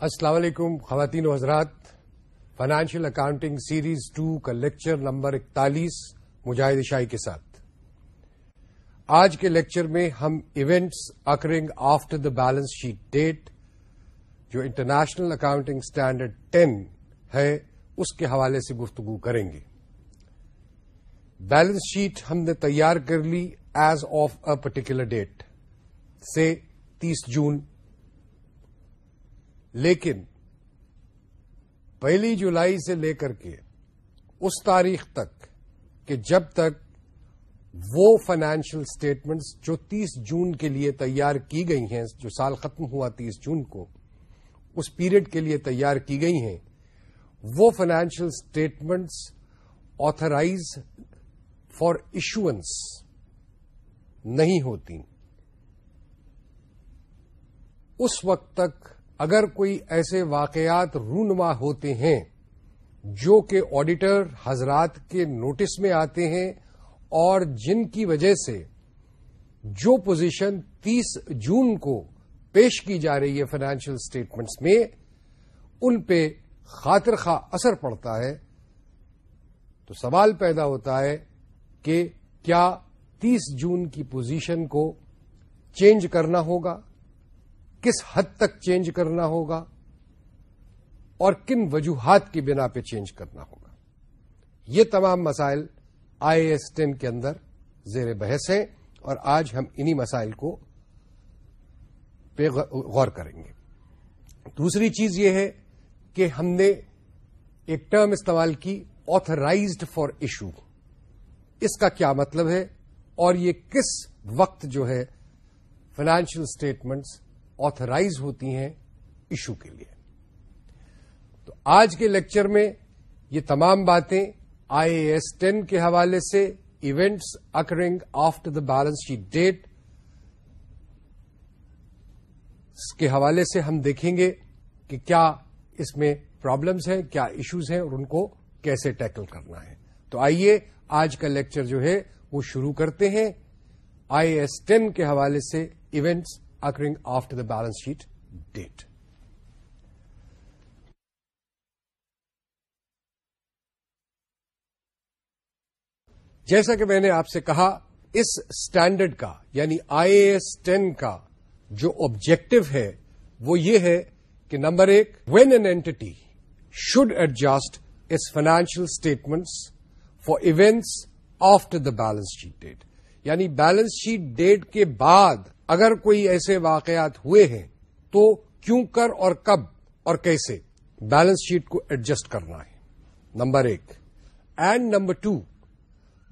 السلام علیکم خواتین و حضرات۔ فائنانشیل اکاؤنٹنگ سیریز ٹو کا لیکچر نمبر اکتالیس مجاہد شاہی کے ساتھ۔ آج کے لیکچر میں ہم events occurring after the balance sheet date جو انٹرنیشنل اکاؤنٹنگ اسٹینڈرڈ ٹین ہے، اس کے حوالے سے گفتگو کریں گے۔ بیلنس شیٹ ہم نے تیار کر لی as of a particular date سے تیس جون۔ لیکن پہلی جولائی سے لے کر کے اس تاریخ تک کہ جب تک وہ فائنینشیل اسٹیٹمنٹس جو تیس جون کے لیے تیار کی گئی ہیں، جو سال ختم ہوا تیس جون کو، اس پیریڈ کے لیے تیار کی گئی ہیں، وہ financial statements authorised for issuance نہیں ہوتی اس وقت تک اگر کوئی ایسے واقعات رونما ہوتے ہیں جو کہ آڈیٹر حضرات کے نوٹس میں آتے ہیں اور جن کی وجہ سے جو پوزیشن تیس جون کو پیش کی جا رہی ہے فائنینشیل اسٹیٹمنٹس میں، ان پہ خاطر خواہ اثر پڑتا ہے، تو سوال پیدا ہوتا ہے کہ کیا تیس جون کی پوزیشن کو چینج کرنا ہوگا؟ کس حد تک چینج کرنا ہوگا اور کن وجوہات کی بنا پہ چینج کرنا ہوگا۔ یہ تمام مسائل آئی ایس ٹین کے اندر زیر بحث ہیں اور آج ہم انہی مسائل کو پہ غور کریں گے۔ دوسری چیز یہ ہے کہ ہم نے ایک ٹرم استعمال کی آتھرائزڈ فار ایشو اس کا کیا مطلب ہے اور یہ کس وقت جو ہے فائنانشیل اسٹیٹمنٹس آتھرائز ہوتی ہیں ایشو کے لیے۔ تو آج کے لیکچر میں یہ تمام باتیں آئی اے ایس ٹین کے حوالے سے events occurring after the balance sheet date کے حوالے سے ہم دیکھیں گے کہ کیا اس میں پرابلمس ہیں، کیا ایشوز ہیں اور ان کو کیسے ٹیکل کرنا ہے۔ تو آئیے آج کا لیکچر جو ہے وہ شروع کرتے ہیں آئی ایس ٹین کے حوالے سے events occurring after the balance sheet date. جیسا کہ میں نے آپ سے کہا، اس اسٹینڈرڈ کا یعنی آئی اے ایس ٹین کا جو آبجیکٹو ہے، وہ یہ ہے کہ نمبر ایک when an entity should adjust its financial statements for events after the balance sheet date یعنی بیلنس شیٹ ڈیٹ کے بعد اگر کوئی ایسے واقعات ہوئے ہیں، تو کیوں کر اور کب اور کیسے؟ بیلنس شیٹ کو ایڈجسٹ کرنا ہے۔ نمبر ایک۔ And number two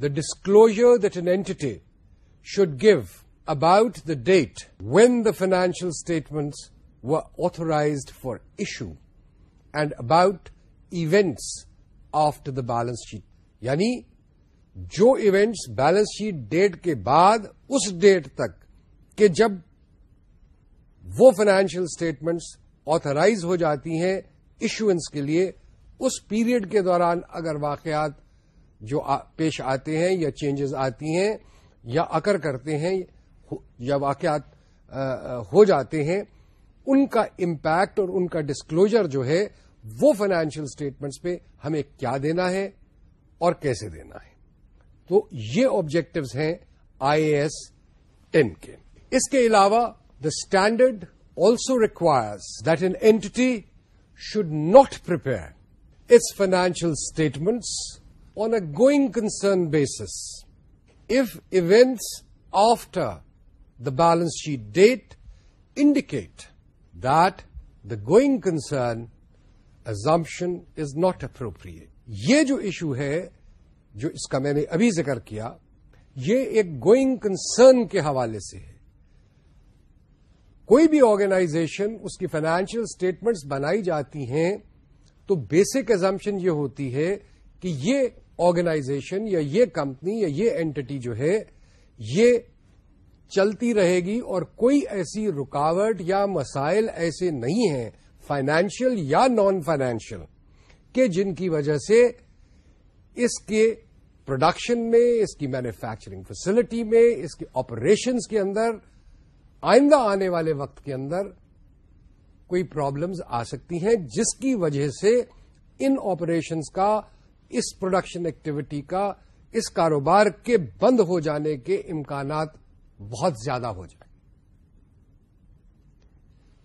the disclosure that an entity should give about the date when the financial statements were authorised for issue and about events after the balance sheet یعنی جو events balance sheet date کے بعد، اس date تک کہ جب وہ financial statements authorise ہو جاتی ہیں ایشوئنس کے لیے، اس پیریڈ کے دوران اگر واقعات جو پیش آتے ہیں یا چینجز آتی ہیں یا اکر کرتے ہیں یا واقعات ہو جاتے ہیں، ان کا امپیکٹ اور ان کا ڈسکلوجر جو ہے، وہ فائنینشیل اسٹیٹمنٹس پہ ہمیں کیا دینا ہے اور کیسے دینا ہے؟ تو یہ آبجیکٹوز ہیں آئی اے ایس ٹین کے۔ اس کے علاوہ the standard also requires that an entity should not prepare its financial statements on a going concern basis if events after the balance sheet date indicate that the going concern assumption is not appropriate یہ جو issue ہے، جو اس کا میں نے ابھی ذکر کیا، یہ ایک گوئنگ کنسرن کے حوالے سے ہے۔ کوئی بھی آرگنائزیشن اس کی فائنینشیل اسٹیٹمنٹس بنائی جاتی ہیں، تو بیسک ایزمپشن یہ ہوتی ہے کہ یہ آرگنائزیشن یا یہ کمپنی یا یہ اینٹی جو ہے، یہ چلتی رہے گی اور کوئی ایسی رکاوٹ یا مسائل ایسے نہیں ہیں فائنینشیل یا نان فائنینشیل کہ جن کی وجہ سے اس کے پروڈکشن میں، اس کی مینوفیکچرنگ فیسلٹی میں، اس کے آپریشنس کے اندر آئندہ آنے والے وقت کے اندر کوئی پرابلمز آ سکتی ہیں، جس کی وجہ سے ان آپریشنز کا، اس پروڈکشن ایکٹیویٹی کا، اس کاروبار کے بند ہو جانے کے امکانات بہت زیادہ ہو جائیں۔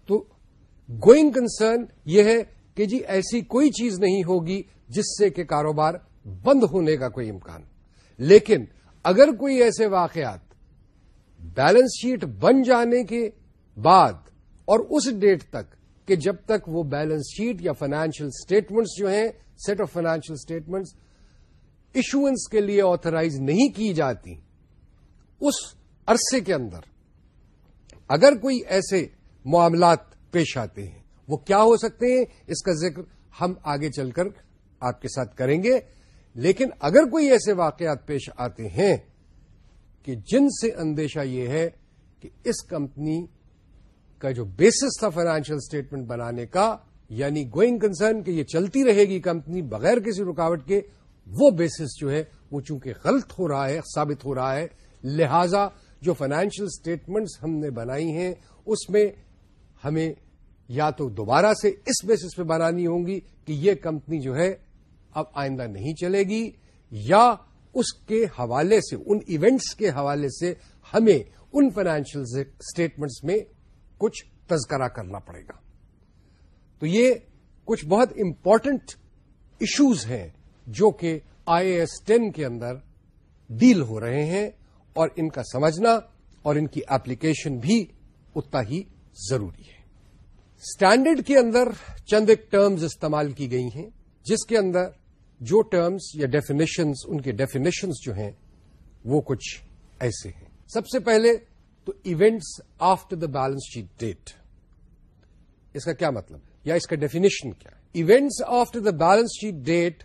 تو گوئنگ کنسرن یہ ہے کہ جی ایسی کوئی چیز نہیں ہوگی جس سے کہ کاروبار بند ہونے کا کوئی امکان۔ لیکن اگر کوئی ایسے واقعات بیلنس شیٹ بن جانے کے بعد اور اس ڈیٹ تک کہ جب تک وہ بیلنس شیٹ یا فائنینشیل اسٹیٹمنٹس جو ہیں set of financial statements issuance کے لیے آترائز نہیں کی جاتی، اس عرصے کے اندر اگر کوئی ایسے معاملات پیش آتے ہیں، وہ کیا ہو سکتے ہیں؟ اس کا ذکر ہم آگے چل کر آپ کے ساتھ کریں گے۔ لیکن اگر کوئی ایسے واقعات پیش آتے ہیں کہ جن سے اندیشہ یہ ہے کہ اس کمپنی کا جو بیسس تھا فائنینشیل اسٹیٹمنٹ بنانے کا یعنی گوئنگ کنسرن کہ یہ چلتی رہے گی کمپنی بغیر کسی رکاوٹ کے، وہ بیسس جو ہے، وہ چونکہ غلط ہو رہا ہے، ثابت ہو رہا ہے، لہذا جو فائنینشیل اسٹیٹمنٹس ہم نے بنائی ہیں، اس میں ہمیں یا تو دوبارہ سے اس بیسس پہ بنانی ہوں گی کہ یہ کمپنی جو ہے، اب آئندہ نہیں چلے گی، یا اس کے حوالے سے، ان ایونٹس کے حوالے سے ہمیں ان فائنینشیل اسٹیٹمنٹس میں کچھ تذکرہ کرنا پڑے گا۔ تو یہ کچھ بہت امپورٹنٹ ایشوز ہیں جو کہ آئی ایس ٹین کے اندر ڈیل ہو رہے ہیں اور ان کا سمجھنا اور ان کی ایپلیکیشن بھی اتنا ہی ضروری ہے۔ اسٹینڈرڈ کے اندر چند ایک ٹرمز استعمال کی گئی ہیں، جس کے اندر جو ٹرمز یا ڈیفینیشنز ان کے ڈیفینیشنز جو ہیں، وہ کچھ ایسے ہیں۔ سب سے پہلے تو events after the balance sheet date اس کا کیا مطلب یا اس کا ڈیفینیشن کیا events after the balance sheet date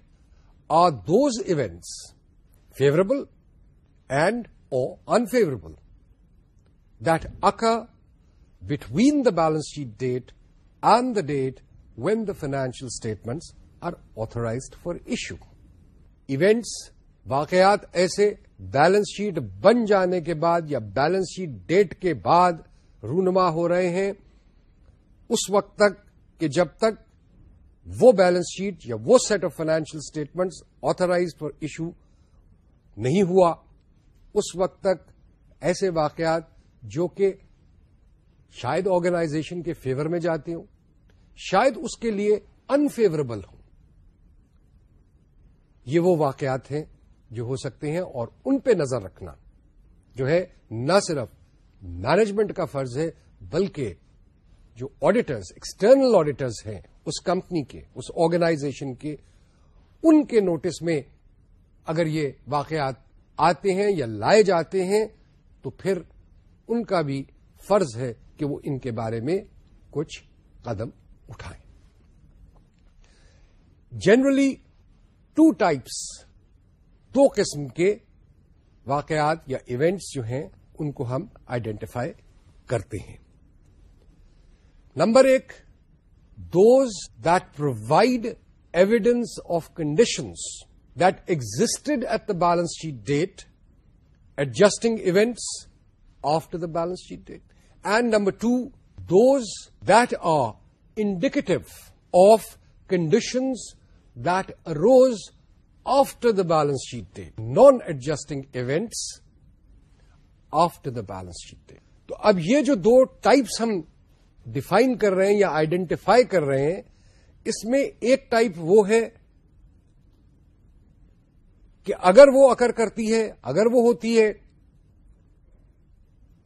are those events favourable and or unfavourable that occur between the balance sheet date and the date when the financial statements are authorised for issue events واقعات ایسے balance sheet بن جانے کے بعد یا balance sheet date کے بعد رونما ہو رہے ہیں، اس وقت تک کہ جب تک وہ بیلنس شیٹ یا وہ set of financial statements authorise for issue نہیں ہوا، اس وقت تک ایسے واقعات جو کہ شاید آرگنائزیشن کے فیور میں جاتے ہوں، شاید اس کے لیے انفیوریبل ہوں۔ یہ وہ واقعات ہیں جو ہو سکتے ہیں اور ان پہ نظر رکھنا جو ہے نہ صرف مینجمنٹ کا فرض ہے، بلکہ جو آڈیٹرز ایکسٹرنل آڈیٹرز ہیں اس کمپنی کے، اس آرگنائزیشن کے، ان کے نوٹس میں اگر یہ واقعات آتے ہیں یا لائے جاتے ہیں تو پھر ان کا بھی فرض ہے کہ وہ ان کے بارے میں کچھ قدم اٹھائیں۔ جنرلی ٹو ٹائپس، دو قسم کے واقعات یا ایونٹس جو ہیں، ان کو ہم آئیڈینٹیفائی کرتے ہیں۔ نمبر ایک، those that provide evidence of conditions that existed at the balance sheet date, adjusting events after the balance sheet date. And number two, those that are indicative of conditions that arose after the balance sheet date, non-adjusting events after the balance sheet date. تو اب یہ جو دو types ہم define کر رہے ہیں یا آئیڈینٹیفائی کر رہے ہیں اس میں ایک ٹائپ وہ ہے کہ اگر وہ اکر کرتی ہے اگر وہ ہوتی ہے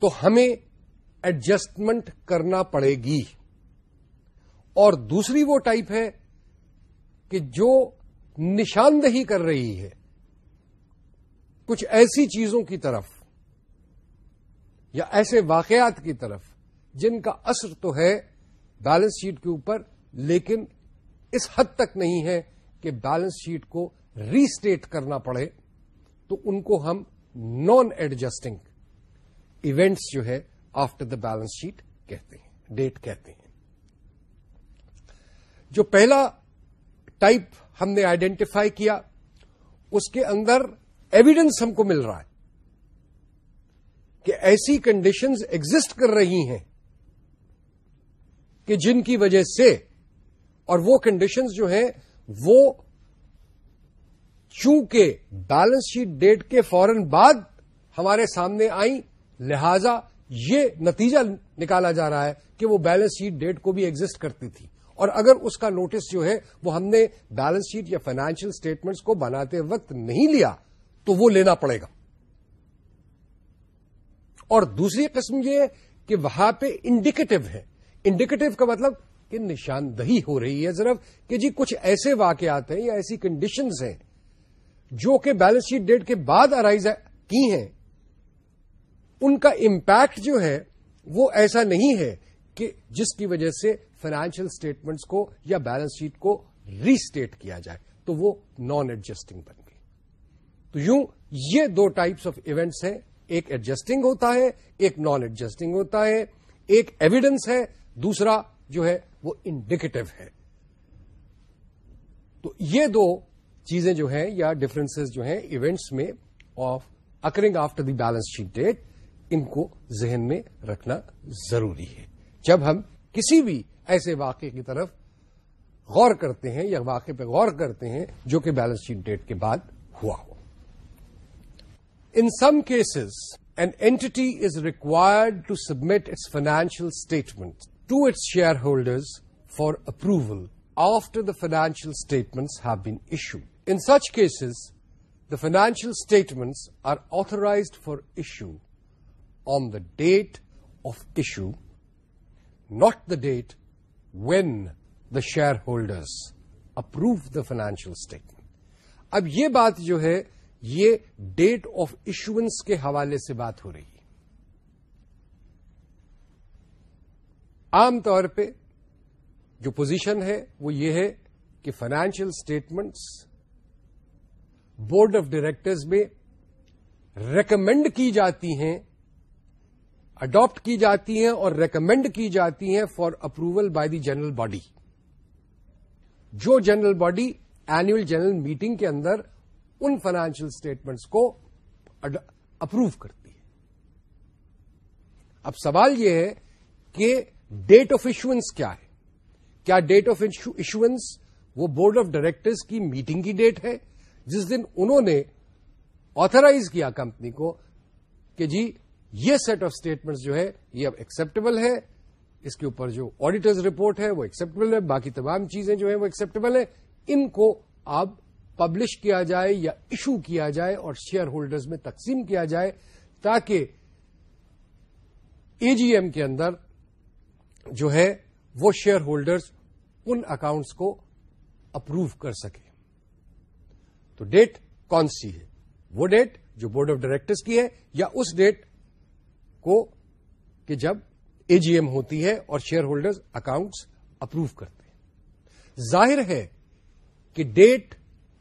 تو ہمیں ایڈجسٹمنٹ کرنا پڑے گی اور دوسری وہ ٹائپ ہے کہ جو نشاندہی کر رہی ہے، کچھ ایسی چیزوں کی طرف یا ایسے واقعات کی طرف، جن کا اثر تو ہے بیلنس شیٹ کے اوپر، لیکن اس حد تک نہیں ہے کہ بیلنس شیٹ کو ری اسٹیٹ کرنا پڑے، تو ان کو ہم نان ایڈجسٹنگ ایونٹس جو ہے آفٹر دا بیلنس شیٹ کہتے ہیں، ڈیٹ کہتے ہیں۔ جو پہلا ٹائپ ہم نے آئیڈینٹیفائی کیا، اس کے اندر ایویڈنس ہم کو مل رہا ہے کہ ایسی کنڈیشنز ایگزٹ کر رہی ہیں کہ جن کی وجہ سے، اور وہ کنڈیشنز جو ہیں، وہ چونکہ بیلنس شیٹ ڈیٹ کے فوراً بعد ہمارے سامنے آئیں، لہذا یہ نتیجہ نکالا جا رہا ہے کہ وہ بیلنس شیٹ ڈیٹ کو بھی ایگزٹ کرتی تھی۔ اور اگر اس کا نوٹس جو ہے وہ ہم نے بیلنس شیٹ یا فائنینشیل اسٹیٹمنٹس کو بناتے وقت نہیں لیا، تو وہ لینا پڑے گا۔ اور دوسری قسم یہ ہے کہ وہاں پہ انڈیکیٹو ہے۔ انڈیکیٹو کا مطلب کہ نشاندہی ہو رہی ہے ضرور کہ جی کچھ ایسے واقعات ہیں یا ایسی کنڈیشنز ہیں جو کہ بیلنس شیٹ ڈیٹ کے بعد ارائیز کی ہیں۔ ان کا امپیکٹ جو ہے وہ ایسا نہیں ہے کہ جس کی وجہ سے فائنینشیل اسٹیٹمنٹس کو یا بیلنس شیٹ کو ری اسٹیٹ کیا جائے تو وہ نان ایڈجسٹنگ بن گئی۔ تو یوں یہ دو ٹائپس آف ایونٹس ہیں۔ ایک ایڈجسٹنگ ہوتا ہے، ایک نان ایڈجسٹنگ ہوتا ہے۔ ایک ایویڈنس ہے، دوسرا جو ہے وہ انڈیکیٹو ہے۔ تو یہ دو چیزیں جو ہیں یا ڈفرینس جو ہیں ایونٹس میں of occurring after the balance sheet date ان کو ذہن میں رکھنا ضروری ہے۔ جب ہم کسی بھی ایسے واقعے کی طرف غور کرتے ہیں یا واقع پہ غور کرتے ہیں جو کہ بیلنس شیٹ ڈیٹ کے بعد ہوا ہو۔ In some cases an entity is required to submit its financial statement to its shareholders for approval after the financial statements have been issue in such cases the financial statements are authorised for issue on the date of issue not the date when the shareholders approve the financial statement. اب یہ بات جو ہے، یہ date of issuance کے حوالے سے بات ہو رہی ہے عام طور پہ جو پوزیشن ہے، وہ یہ ہے کہ financial statements board of directors میں ریکمینڈ کی جاتی ہیں اڈاپٹ کی جاتی ہیں اور ریکمینڈ کی جاتی ہیں for approval by the general body جو general body annual general meeting کے اندر ان فائنینشیل اسٹیٹمنٹس کو اپروو کرتی ہے۔ اب سوال یہ ہے کہ ڈیٹ آف ایشوئنس کیا ہے؟ کیا ڈیٹ آف ایشوئنس وہ بورڈ آف ڈائریکٹرز کی میٹنگ کی ڈیٹ ہے؟ جس دن انہوں نے آترائز کیا کمپنی کو کہ جی یہ سیٹ آف اسٹیٹمنٹس جو ہے، یہ اب ایکسپٹیبل ہے. اس کے اوپر جو آڈیٹرز رپورٹ ہے، وہ ایکسپٹیبل ہے. باقی تمام چیزیں جو ہیں وہ ایکسپٹیبل ہے ان کو اب پبلش کیا جائے یا ایشو کیا جائے اور شیئر ہولڈرز میں تقسیم کیا جائے تاکہ اے جی ایم کے اندر جو ہے وہ شیئر ہولڈرز ان اکاؤنٹس کو اپروو کر سکے. تو ڈیٹ کون سی ہے؟ وہ ڈیٹ جو بورڈ آف ڈائریکٹرز کی ہے یا اس ڈیٹ کو کہ جب اے جی ایم ہوتی ہے اور شیئر ہولڈرز اکاؤنٹس اپروو کرتے ہیں۔ ظاہر ہے کہ ڈیٹ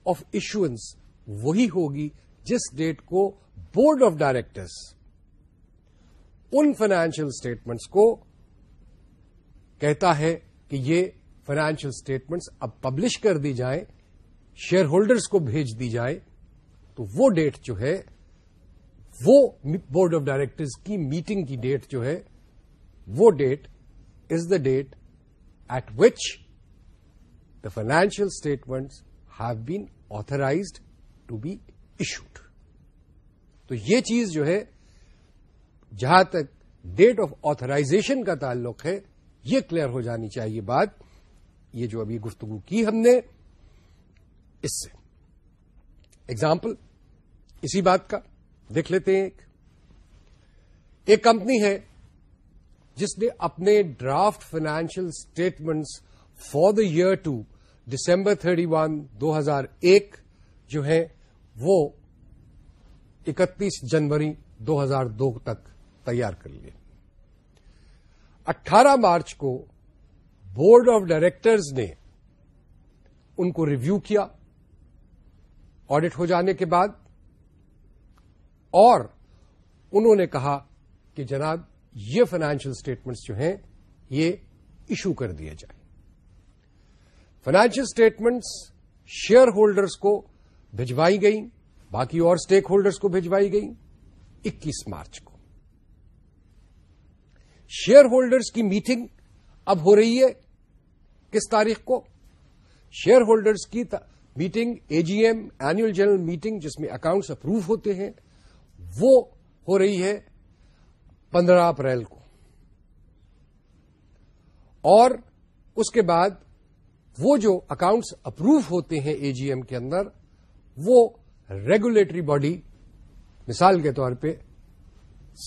آف ایشوئنس وہی ہوگی جس ڈیٹ کو بورڈ آف ڈائریکٹرس ان فائنینشیل اسٹیٹمنٹس کو کہتا ہے کہ یہ فائنینشیل اسٹیٹمنٹس اب پبلش کر دی جائیں شیئر ہولڈرز کو بھیج دی جائے تو وہ ڈیٹ جو ہے وہ بورڈ آف ڈائریکٹرز کی میٹنگ کی ڈیٹ جو ہے، وہ date is the date at which the financial statements have been authorised to be issued تو یہ چیز جو ہے، جہاں تک ڈیٹ آف آترائزیشن کا تعلق ہے، یہ کلیئر ہو جانی چاہیے بات. یہ جو ابھی گفتگو کی ہم نے، اس سے. ایگزامپل اسی بات کا. دیکھ لیتے ہیں ایک۔ ایک کمپنی ہے جس نے اپنے draft financial statements for the year to December thirty one دو ہزار ایک جو ہے وہ اکتیس جنوری دو ہزار دو تک تیار کر لیے۔ اٹھارہ مارچ کو بورڈ آف ڈائریکٹرز نے ان کو ریویو کیا۔ آڈٹ ہو جانے کے بعد اور انہوں نے کہا کہ جناب، یہ فائنینشیل اسٹیٹمنٹس جو ہیں، یہ ایشو کر دیا جائے فائنینشیل اسٹیٹمنٹس شیئر ہولڈرز کو بھجوائی گئی باقی اور اسٹیک ہولڈرز کو بھجوائی گئی اکیس مارچ کو۔ شیئر ہولڈرز کی میٹنگ اب ہو رہی ہے۔ کس تاریخ کو؟ شیئر ہولڈرز کی meeting A G M annual general meeting جس میں اکاؤنٹس اپروو ہوتے ہیں۔ وہ ہو رہی ہے پندرہ اپریل کو۔ اور اس کے بعد وہ جو اکاؤنٹس اپروو ہوتے ہیں اے جی ایم کے اندر، وہ ریگولیٹری باڈی مثال کے طور پہ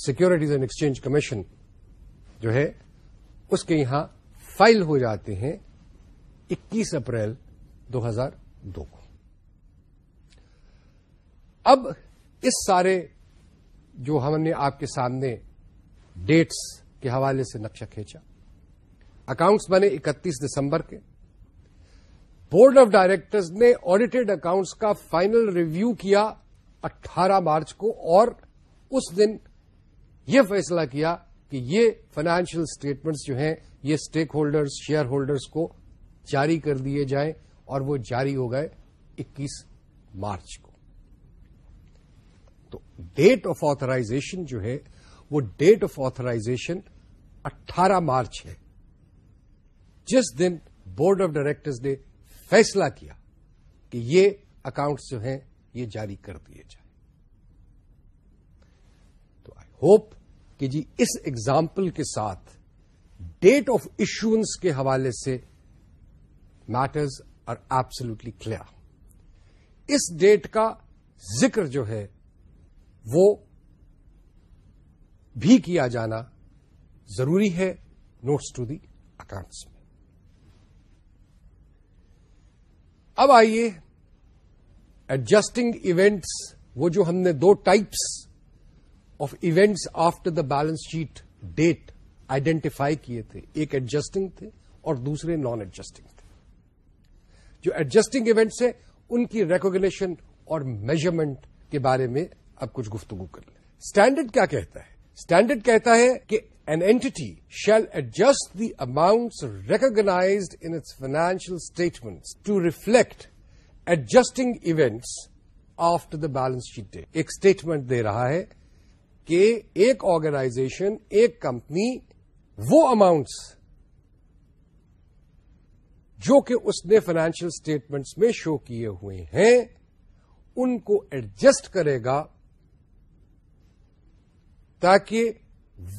سیکورٹیز اینڈ ایکسچینج کمیشن جو ہے، اس کے یہاں فائل ہو جاتے ہیں اکیس اپریل دو ہزار دو کو۔ اب اس سارے جو ہم نے آپ کے سامنے ڈیٹس کے حوالے سے نقشہ کھینچا۔ اکاؤنٹس بنے اکتیس دسمبر کے۔ بورڈ آف ڈائریکٹرز نے آڈیٹڈ اکاؤنٹس کا فائنل ریویو کیا اٹھارہ مارچ کو اور اس دن یہ فیصلہ کیا کہ یہ فائنینشیل اسٹیٹمنٹس جو ہیں، یہ اسٹیک ہولڈرز شیئر ہولڈرز کو جاری کر دیے جائیں اور وہ جاری ہو گئے اکیس مارچ کو۔ تو ڈیٹ آف آترائزیشن جو ہے وہ ڈیٹ آف آترائزیشن اٹھارہ مارچ ہے۔ جس دن بورڈ آف ڈائریکٹرز نے فیصلہ کیا کہ یہ اکاؤنٹس جو ہیں یہ جاری کر دیے جائیں۔ تو آئی ہوپ کہ جی اس ایگزامپل کے ساتھ ڈیٹ آف ایشوئنس کے حوالے سے میٹرز آر ایبسلوٹلی کلیئر اس ڈیٹ کا ذکر جو ہے وہ بھی کیا جانا ضروری ہے نوٹس ٹو دی اکاؤنٹس میں۔ اب آئیے ایڈجسٹنگ ایونٹس، وہ جو ہم نے دو types of events after the balance sheet date identify کیے تھے، ایک ایڈجسٹنگ تھے اور دوسرے نان ایڈجسٹنگ تھے۔ جو ایڈجسٹنگ ایونٹس ہیں، ان کی ریکوگنیشن اور میجرمنٹ کے بارے میں اب کچھ گفتگو کر لیں۔ اسٹینڈرڈ کیا کہتا ہے؟ اسٹینڈرڈ کہتا ہے کہ an entity shall adjust the amounts recognised in its financial statement to reflect adjusting events after the balance sheet day ایک اسٹیٹمنٹ دے رہا ہے کہ ایک آرگنائزیشن ایک کمپنی وہ اماؤنٹس جو کہ اس نے فائنینشیل اسٹیٹمنٹس میں شو کیے ہوئے ہیں، ان کو ایڈجسٹ کرے گا تاکہ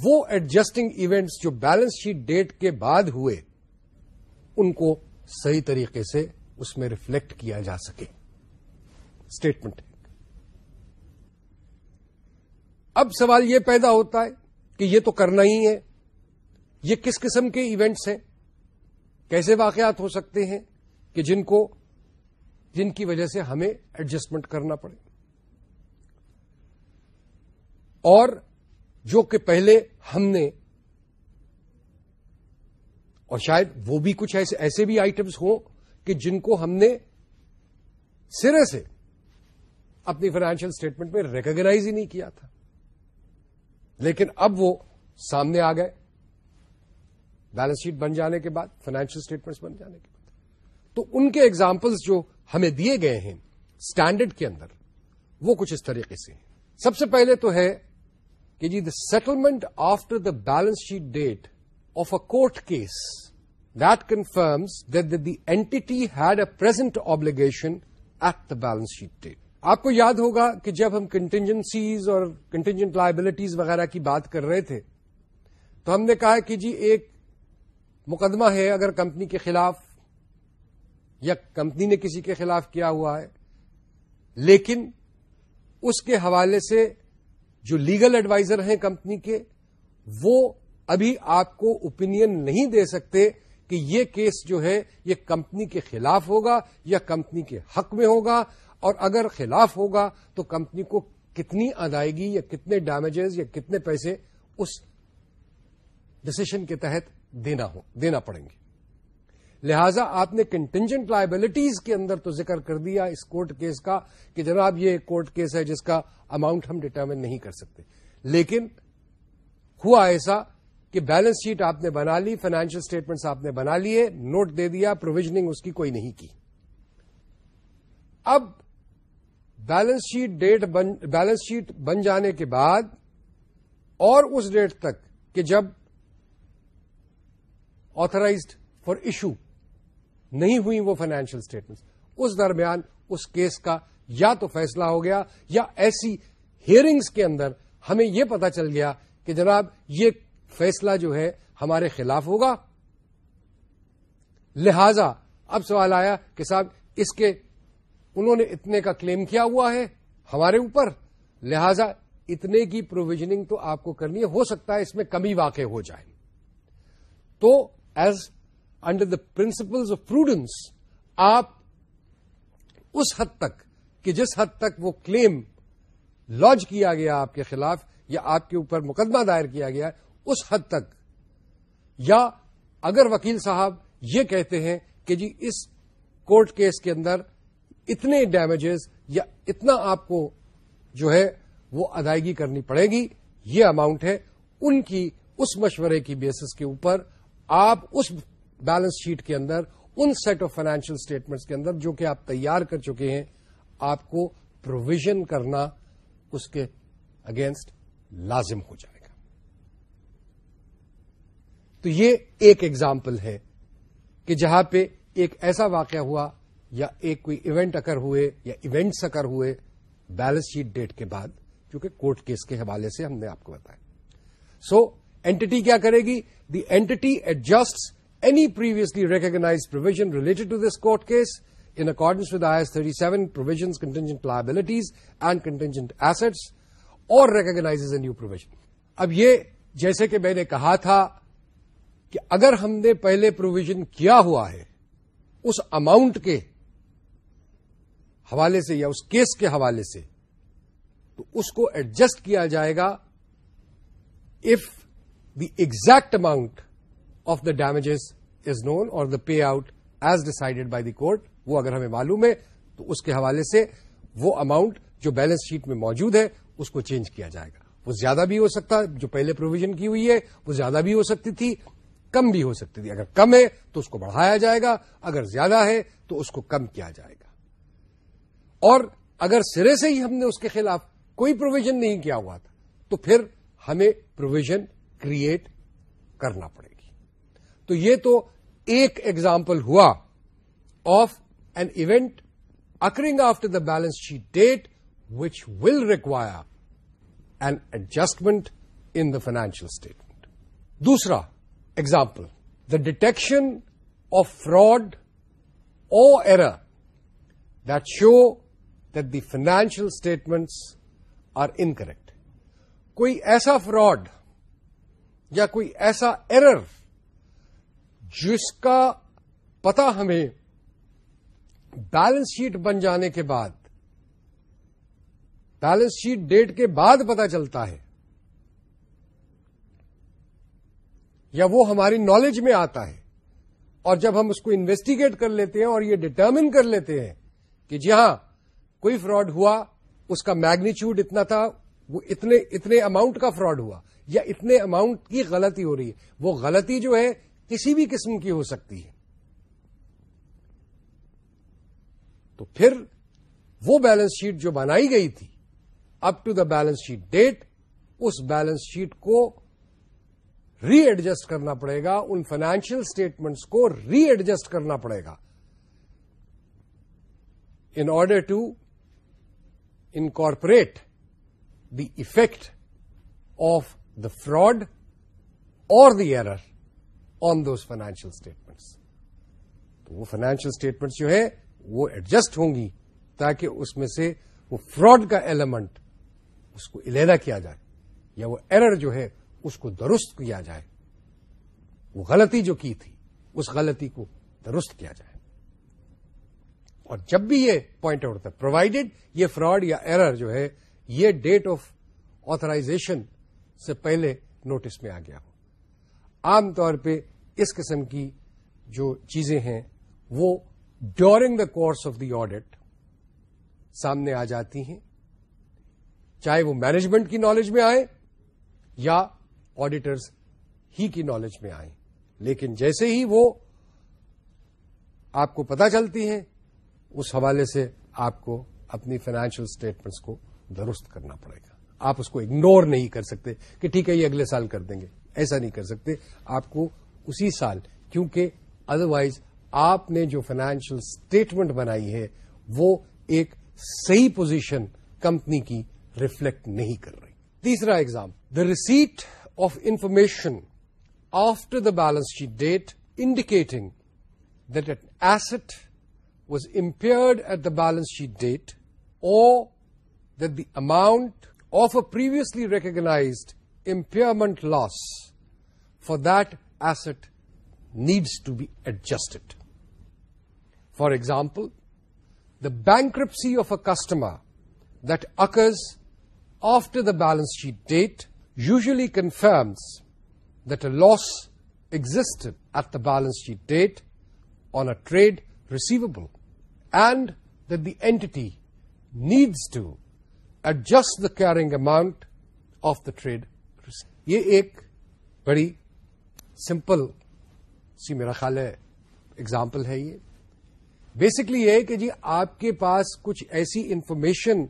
وہ ایڈجسٹنگ ایونٹس جو بیلنس شیٹ ڈیٹ کے بعد ہوئے، ان کو صحیح طریقے سے اس میں ریفلیکٹ کیا جا سکے۔ اسٹیٹمنٹ اب سوال یہ پیدا ہوتا ہے کہ یہ تو کرنا ہی ہے۔ یہ کس قسم کے ایونٹس ہیں؟ کیسے واقعات ہو سکتے ہیں کہ جن کو، جن کی وجہ سے ہمیں ایڈجسٹمنٹ کرنا پڑے؟ اور جو کہ پہلے ہم نے اور شاید وہ بھی کچھ ایسے ایسے بھی آئٹمس ہوں کہ جن کو ہم نے سرے سے اپنی فائنینشیل اسٹیٹمنٹ میں ریکگناز ہی نہیں کیا تھا۔ لیکن اب وہ سامنے آ گئے۔ بیلنس شیٹ بن جانے کے بعد فائنینشیل اسٹیٹمنٹس بن جانے کے بعد۔ تو ان کے ایگزامپلس جو ہمیں دیے گئے ہیں اسٹینڈرڈ کے اندر، وہ کچھ اس طریقے سے ہیں۔ سب سے پہلے تو ہے کہ جی the settlement after the balance sheet date of a court case that confirms that the entity had a present obligation at the balance sheet date آپ کو یاد ہوگا کہ جب ہم کنٹینجنسیز اور کنٹینجنٹ لائبلٹیز وغیرہ کی بات کر رہے تھے، تو ہم نے کہا کہ جی ایک مقدمہ ہے اگر کمپنی کے خلاف یا کمپنی نے کسی کے خلاف کیا ہوا ہے، لیکن اس کے حوالے سے جو لیگل ایڈوائزر ہیں کمپنی کے، وہ ابھی آپ کو اوپینین نہیں دے سکتے کہ یہ کیس جو ہے، یہ کمپنی کے خلاف ہوگا یا کمپنی کے حق میں ہوگا۔ اور اگر خلاف ہوگا تو کمپنی کو کتنی ادائیگی یا کتنے ڈیمیجز یا کتنے پیسے اس ڈسیشن کے تحت دینا ہو، دینا پڑیں گے۔ لہذا آپ نے کنٹینجنٹ لائبلٹیز کے اندر تو ذکر کر دیا اس کورٹ کیس کا کہ جناب یہ ایک کورٹ کیس ہے جس کا اماؤنٹ ہم ڈٹرمن نہیں کر سکتے۔ لیکن ہوا ایسا کہ بیلنس شیٹ آپ نے بنا لی فائنینشیل اسٹیٹمنٹس آپ نے بنا لیے نوٹ دے دیا پروویژنگ اس کی کوئی نہیں کی۔ اب balance sheet date balance sheet بن جانے کے بعد اور اس ڈیٹ تک کہ جب آترائزڈ فار ایشو نہیں ہوئی وہ فائنینشیل اسٹیٹمنٹ اس درمیان اس کیس کا یا تو فیصلہ ہو گیا یا ایسی ہیئرنگس کے اندر ہمیں یہ پتا چل گیا کہ جناب یہ فیصلہ جو ہے ہمارے خلاف ہوگا۔ لہذا اب سوال آیا کہ صاحب اس کے انہوں نے اتنے کا کلیم کیا ہوا ہے ہمارے اوپر؟ لہذا اتنے کی پروویژنگ تو آپ کو کرنی ہے، ہو سکتا ہے اس میں کمی واقع ہو جائے۔ تو as under the principles of prudence آپ اس حد تک کہ جس حد تک وہ کلیم لانچ کیا گیا آپ کے خلاف یا آپ کے اوپر مقدمہ دائر کیا گیا، اس حد تک۔ یا اگر وکیل صاحب یہ کہتے ہیں کہ جی اس کورٹ کیس کے اندر اتنے ڈیمیجز یا اتنا آپ کو جو ہے وہ ادائیگی کرنی پڑے گی، یہ اماؤنٹ ہے۔ ان کی، اس مشورے کی بیسس کے اوپر آپ اس بیلنس شیٹ کے اندر، ان سیٹ آف فائنینشیل اسٹیٹمنٹس کے اندر جو کہ آپ تیار کر چکے ہیں، آپ کو پروویژن کرنا اس کے اگینسٹ لازم ہو جائے گا۔ تو یہ ایک ایگزامپل ہے کہ جہاں پہ ایک ایسا واقعہ ہوا یا ایک کوئی ایونٹ اکر ہوئے یا ایونٹس اکر ہوئے بیلنس شیٹ ڈیٹ کے بعد، جو کہ کورٹ کیس کے حوالے سے ہم نے آپ کو بتایا۔ سو اینٹی کیا کرے گی؟ The entity adjust any previously recognise provision related to this court case in accordance with I S thirty seven provisions contingent liabilities and contingent assets or recognise a new provision اب یہ جیسے کہ میں نے کہا تھا کہ اگر ہم نے پہلے پروویژن کیا ہوا ہے، اس اماؤنٹ کے حوالے سے یا اس کیس کے حوالے سے، تو اس کو ایڈجسٹ کیا جائے گا if the exact amount of the damages is known or the payout as decided by the court وہ اگر ہمیں معلوم ہے تو اس کے حوالے سے وہ اماؤنٹ جو بیلنس شیٹ میں موجود ہے، اس کو چینج کیا جائے گا۔ وہ زیادہ بھی ہو سکتا ہے جو پہلے پروویژن کی ہوئی ہے، وہ زیادہ بھی ہو سکتی تھی، کم بھی ہو سکتی تھی۔ اگر کم ہے تو اس کو بڑھایا جائے گا، اگر زیادہ ہے تو اس کو کم کیا جائے گا۔ اور اگر سرے سے ہی ہم نے اس کے خلاف کوئی پروویژن نہیں کیا ہوا تھا، تو پھر ہمیں پروویژن کریٹ کرنا پڑے گا۔ تو یہ تو ایک ایگزامپل ہوا of an event occurring after the balance sheet date which will require an adjustment in the financial statement دوسرا example the detection of fraud or error that show that the financial statements are incorrect کوئی ایسا fraud یا کوئی ایسا error جس کا پتہ ہمیں بیلنس شیٹ بن جانے کے بعد، بیلنس شیٹ ڈیٹ کے بعد پتہ چلتا ہے، یا وہ ہماری نالج میں آتا ہے۔ اور جب ہم اس کو انویسٹیگیٹ کر لیتے ہیں اور یہ ڈٹرمن کر لیتے ہیں کہ جی ہاں کوئی فراڈ ہوا، اس کا میگنیچیوڈ اتنا تھا، وہ اتنے اتنے اماؤنٹ کا فراڈ ہوا، یا اتنے اماؤنٹ کی غلطی ہو رہی ہے۔ وہ غلطی جو ہے کسی بھی قسم کی ہو سکتی ہے۔ تو پھر وہ بیلنس شیٹ جو بنائی گئی تھی up to the balance sheet date us balance sheet کو ری ایڈجسٹ کرنا پڑے گا، ان فائنینشیل اسٹیٹمنٹس کو ری ایڈجسٹ کرنا پڑے گا۔ In order to incorporate the effect of the fraud اور the error on those financial statements تو وہ فائنینشیل اسٹیٹمنٹس جو ہے وہ ایڈجسٹ ہوں گی تاکہ اس میں سے وہ فراڈ کا ایلیمنٹ اس کو علیحدہ کیا جائے یا وہ ایرر جو ہے اس کو درست کیا جائے۔ وہ غلطی جو کی تھی، اس غلطی کو درست کیا جائے۔ اور جب بھی یہ پوائنٹ آؤٹ ہوتا ہے پرووائڈیڈ یہ فراڈ یا ایرر جو ہے، یہ ڈیٹ آف آترائزیشن سے پہلے نوٹس میں آ گیا ہو۔ عام طور پہ اس قسم کی جو چیزیں ہیں، وہ during the course of the audit سامنے آ جاتی ہیں۔ چاہے وہ مینجمنٹ کی نالج میں آئیں یا آڈیٹرز ہی کی نالج میں آئیں۔ لیکن جیسے ہی وہ آپ کو پتہ چلتی ہیں، اس حوالے سے آپ کو اپنی فائنینشیل اسٹیٹمنٹس کو درست کرنا پڑے گا۔ آپ اس کو اگنور نہیں کر سکتے کہ ٹھیک ہے، یہ اگلے سال کر دیں گے۔ ایسا نہیں کر سکتے۔ آپ کو اسی سال، کیونکہ ادروائز آپ نے جو فائنینشیل اسٹیٹمنٹ بنائی ہے، وہ ایک صحیح پوزیشن کمپنی کی ریفلیکٹ نہیں کر رہی۔ تیسرا exam the receipt of information after the balance sheet date indicating that at asset was impaired at the balance sheet date اور that the amount of a previously recognised impairment loss for that asset needs to be adjusted. For example, the bankruptcy of a customer that occurs after the balance sheet date usually confirms that a loss existed at the balance sheet date on a trade receivable and that the entity needs to adjust the carrying amount of the trade. یہ ایک بڑی simple سی میرا خیال ہے example ہے یہ۔ Basically یہ کہ جی آپ کے پاس کچھ ایسی انفارمیشن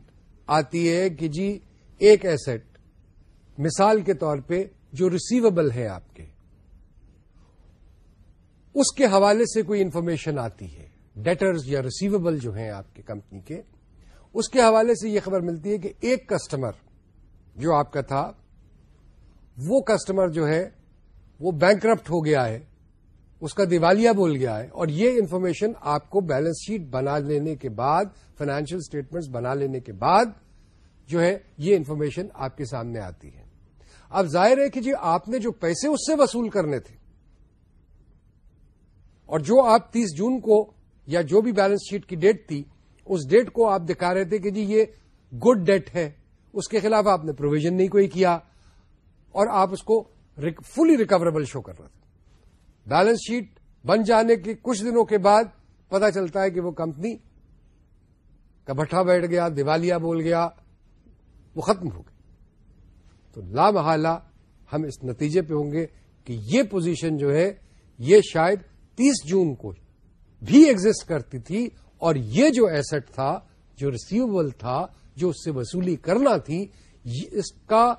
آتی ہے کہ جی ایک ایسٹ مثال کے طور پہ جو ریسیویبل ہے آپ کے۔ اس کے حوالے سے کوئی انفارمیشن آتی ہے ڈیٹرز یا ریسیویبل جو ہیں آپ کے کمپنی کے۔ اس کے حوالے سے یہ خبر ملتی ہے کہ ایک کسٹمر جو آپ کا تھا، وہ کسٹمر جو ہے وہ بینک کرپٹ ہو گیا ہے، اس کا دیوالیہ بول گیا ہے، اور یہ انفارمیشن آپ کو بیلنس شیٹ بنا لینے کے بعد فائنینشیل اسٹیٹمنٹس بنا لینے کے بعد جو ہے، یہ انفارمیشن آپ کے سامنے آتی ہے۔ اب ظاہر ہے کہ جی آپ نے جو پیسے اس سے وصول کرنے تھے، اور جو آپ تیس جون کو یا جو بھی بیلنس شیٹ کی ڈیٹ تھی، اس ڈیٹ کو آپ دکھا رہے تھے کہ جی یہ گڈ ڈیٹ ہے، اس کے خلاف آپ نے پروویژن نہیں کوئی کیا، اور آپ اس کو فلی ریکوریبل شو کر رہے تھے بیلنس شیٹ بن جانے کے کچھ دنوں کے بعد پتا چلتا ہے کہ وہ کمپنی کا بٹھا بیٹھ گیا، دیوالیہ بول گیا، وہ ختم ہو گئی۔ تو لا محالہ ہم اس نتیجے پہ ہوں گے کہ یہ پوزیشن جو ہے، یہ شاید تیس جون کو بھی ایگزٹ کرتی تھی اور یہ جو ایسٹ تھا، جو ریسیوبل تھا، جو اس سے وصولی کرنا تھی اس کا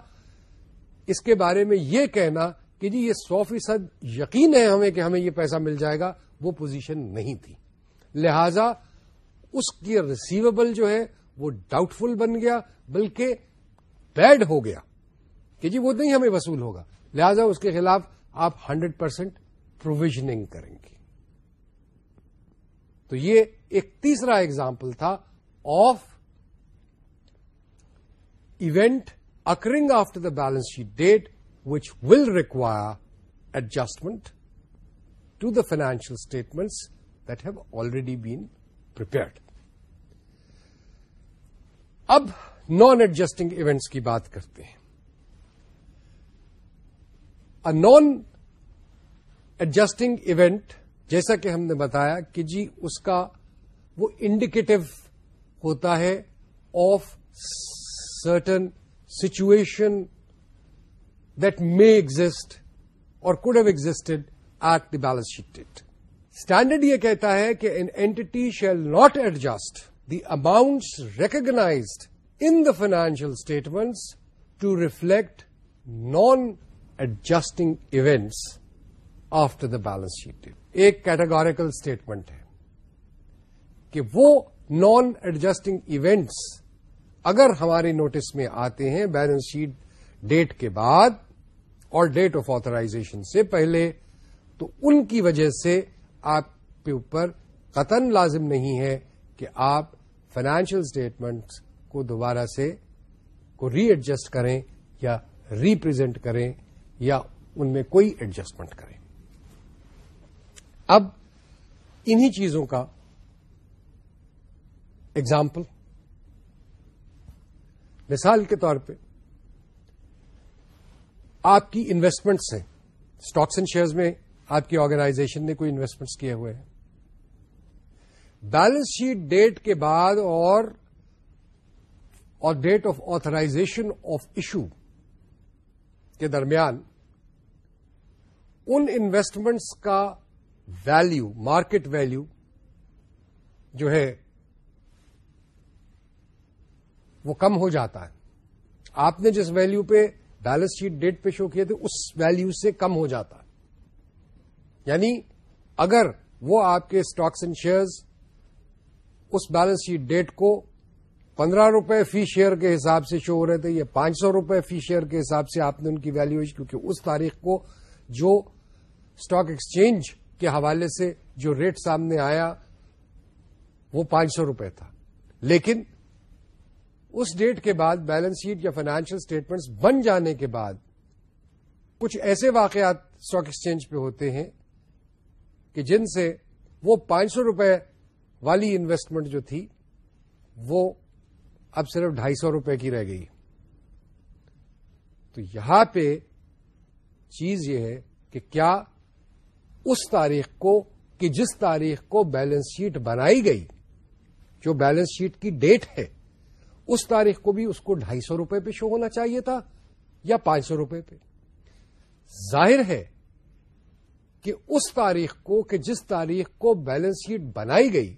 اس کے بارے میں یہ کہنا کہ جی یہ سو فیصد یقین ہے ہمیں کہ ہمیں یہ پیسہ مل جائے گا، وہ پوزیشن نہیں تھی۔ لہذا اس کی ریسیویبل جو ہے، وہ ڈاؤٹ فل بن گیا، بلکہ بیڈ ہو گیا کہ جی وہ نہیں ہمیں وصول ہوگا۔ لہذا اس کے خلاف آپ ہنڈریڈ پرسینٹ پروویژنگ کریں گے۔ تو یہ ایک تیسرا ایگزامپل تھا of event occurring after the balance sheet date which will require adjustment to the financial statements that have already been prepared اب نان ایڈجسٹنگ ایونٹس کی بات کرتے ہیں نان ایڈجسٹنگ ایونٹ جیسا کہ ہم نے بتایا کہ جی اس کا وہ انڈیکیٹو ہوتا ہے of certain situation that may exist اور could have existed at the balance sheet date standard یہ کہتا ہے کہ an entity shall not adjust the amounts recognised in the financial statements to reflect non adjusting events after the balance sheet date ایک categorical statement ہے کہ وہ naan adjusting events اگر ہمارے نوٹس میں آتے ہیں بیلنس شیٹ ڈیٹ کے بعد اور ڈیٹ آف آترائزیشن سے پہلے، تو ان کی وجہ سے آپ کے اوپر قطن لازم نہیں ہے کہ آپ فائنینشیل اسٹیٹمنٹس کو دوبارہ سے کو ری ایڈجسٹ کریں یا ریپرزینٹ کریں یا ان میں کوئی ایڈجسٹمنٹ کریں۔ اب انہی چیزوں کا اگزامپل مثال کے طور پہ، آپ کی انویسٹمنٹس ہیں۔ اسٹاکس اینڈ شیئرز میں آپ کی آرگنائزیشن نے کوئی انویسٹمنٹس کیے ہوئے ہیں۔ بیلنس شیٹ ڈیٹ کے بعد اور اور date of authorisation of issue کے درمیان ان انویسٹمنٹس کا ویلو مارکیٹ ویلو جو ہے وہ کم ہو جاتا ہے۔ آپ نے جس ویلو پہ بیلنس شیٹ ڈیٹ پہ شو کیے تھے، اس ویلو سے کم ہو جاتا ہے۔ یعنی اگر وہ آپ کے اسٹاکس اینڈ شیئرز اس بیلنس شیٹ ڈیٹ کو پندرہ روپے فی شیئر کے حساب سے شو ہو رہے تھے یا پانچ سو روپے فی شیئر کے حساب سے آپ نے ان کی ویلویشن کیونکہ اس تاریخ کو جو اسٹاک ایکسچینج کے حوالے سے جو ریٹ سامنے آیا، وہ پانچ سو روپے تھا۔ لیکن اس ڈیٹ کے بعد بیلنس شیٹ یا فائنینشیل اسٹیٹمنٹس بن جانے کے بعد کچھ ایسے واقعات اسٹاک ایکسچینج پہ ہوتے ہیں کہ جن سے وہ پانچ سو روپے والی انویسٹمنٹ جو تھی، وہ اب صرف ڈھائی سو روپے کی رہ گئی۔ تو یہاں پہ چیز یہ ہے کہ کیا اس تاریخ کو، کہ جس تاریخ کو بیلنس شیٹ بنائی گئی، جو بیلنس شیٹ کی ڈیٹ ہے اس تاریخ کو بھی اس کو ڈھائی سو روپے پہ شو ہونا چاہیے تھا یا پانچ سو روپے پہ۔ ظاہر ہے کہ اس تاریخ کو کہ جس تاریخ کو بیلنس شیٹ بنائی گئی،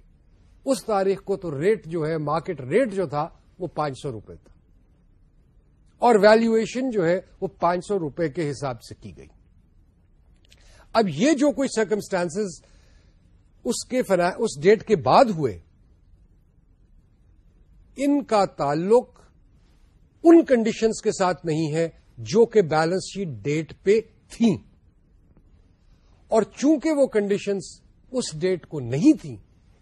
اس تاریخ کو تو ریٹ جو ہے، مارکیٹ ریٹ جو تھا، وہ پانچ سو روپے تھا۔ اور ویلویشن جو ہے، وہ پانچ سو روپے کے حساب سے کی گئی۔ اب یہ جو کوئی سرکمسٹانس اس کے اس ڈیٹ کے بعد ہوئے ان کا تعلق ان کنڈیشنز کے ساتھ نہیں ہے جو کہ بیلنس شیٹ ڈیٹ پہ تھیں۔ اور چونکہ وہ کنڈیشنز اس ڈیٹ کو نہیں تھیں،